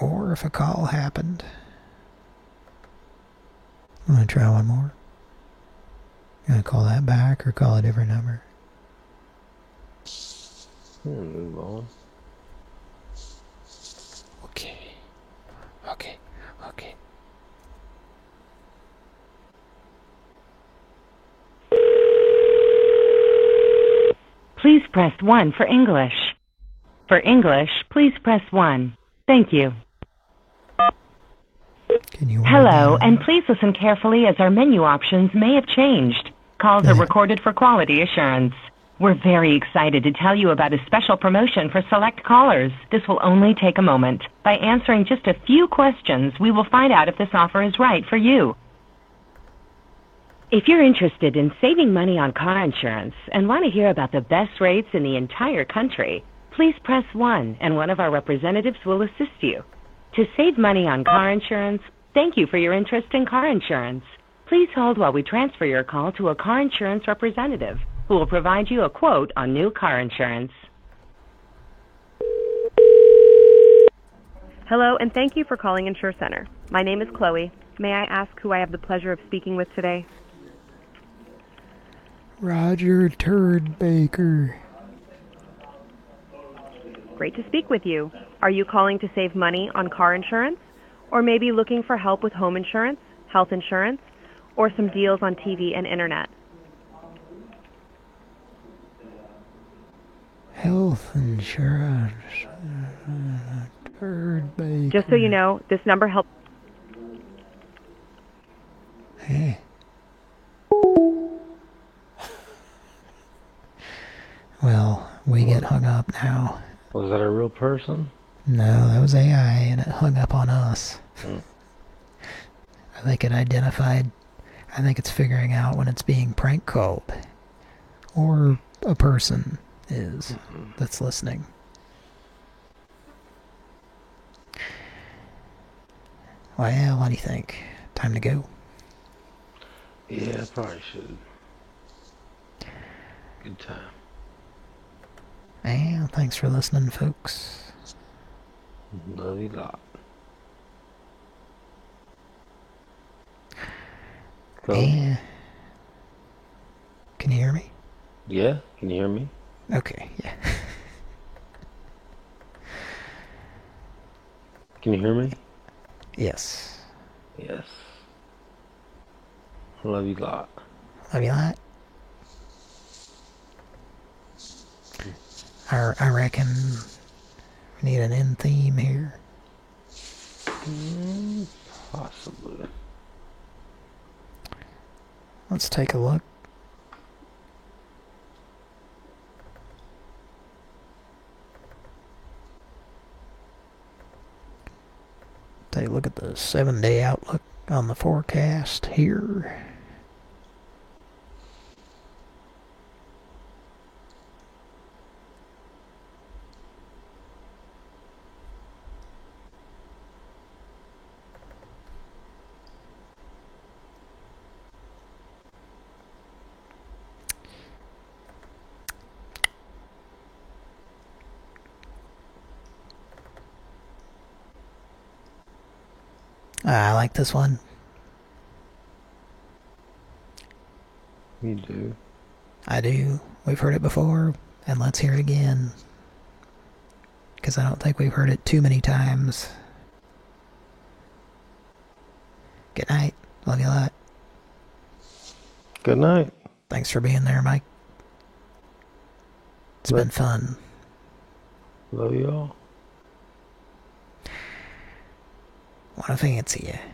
Or if a call happened. I'm gonna try one more. I'm Gonna call that back or call a different number? Hmm, move on. Please press 1 for English. For English, please press 1. Thank you. Hello, and please listen carefully as our menu options may have changed. Calls are recorded for quality assurance. We're very excited to tell you about a special promotion for select callers. This will only take a moment. By answering just a few questions, we will find out if this offer is right for you. If you're interested in saving money on car insurance and want to hear about the best rates in the entire country, please press 1 and one of our representatives will assist you. To save money on car insurance, thank you for your interest in car insurance. Please hold while we transfer your call to a car insurance representative who will provide you a quote on new car insurance. Hello, and thank you for calling Insure Center. My name is Chloe. May I ask who I have the pleasure of speaking with today? Roger Turd Baker. Great to speak with you. Are you calling to save money on car insurance? Or maybe looking for help with home insurance, health insurance, or some deals on TV and internet? Health insurance. Uh, Bird bacon. Just so you know, this number helps. Hey. Well, we get hung up now. Was that a real person? No, that was AI, and it hung up on us. Hmm. I think it identified. I think it's figuring out when it's being prank called, or a person is that's listening. Well, what do you think? Time to go. Yeah, I probably should. Good time. Well, thanks for listening, folks. Love you lot. Cool. Yeah. Can you hear me? Yeah, can you hear me? Okay, yeah. Can you hear me? Yes. Yes. Love you lot. Love you lot. I, I reckon we need an end theme here. Mm, possibly. Let's take a look. Take a look at the seven day outlook on the forecast here. Ah, I like this one. You do. I do. We've heard it before, and let's hear it again. Because I don't think we've heard it too many times. Good night. Love you a lot. Good night. Thanks for being there, Mike. It's been fun. Love you all. Wanna fancy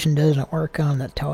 television doesn't work on the toilet?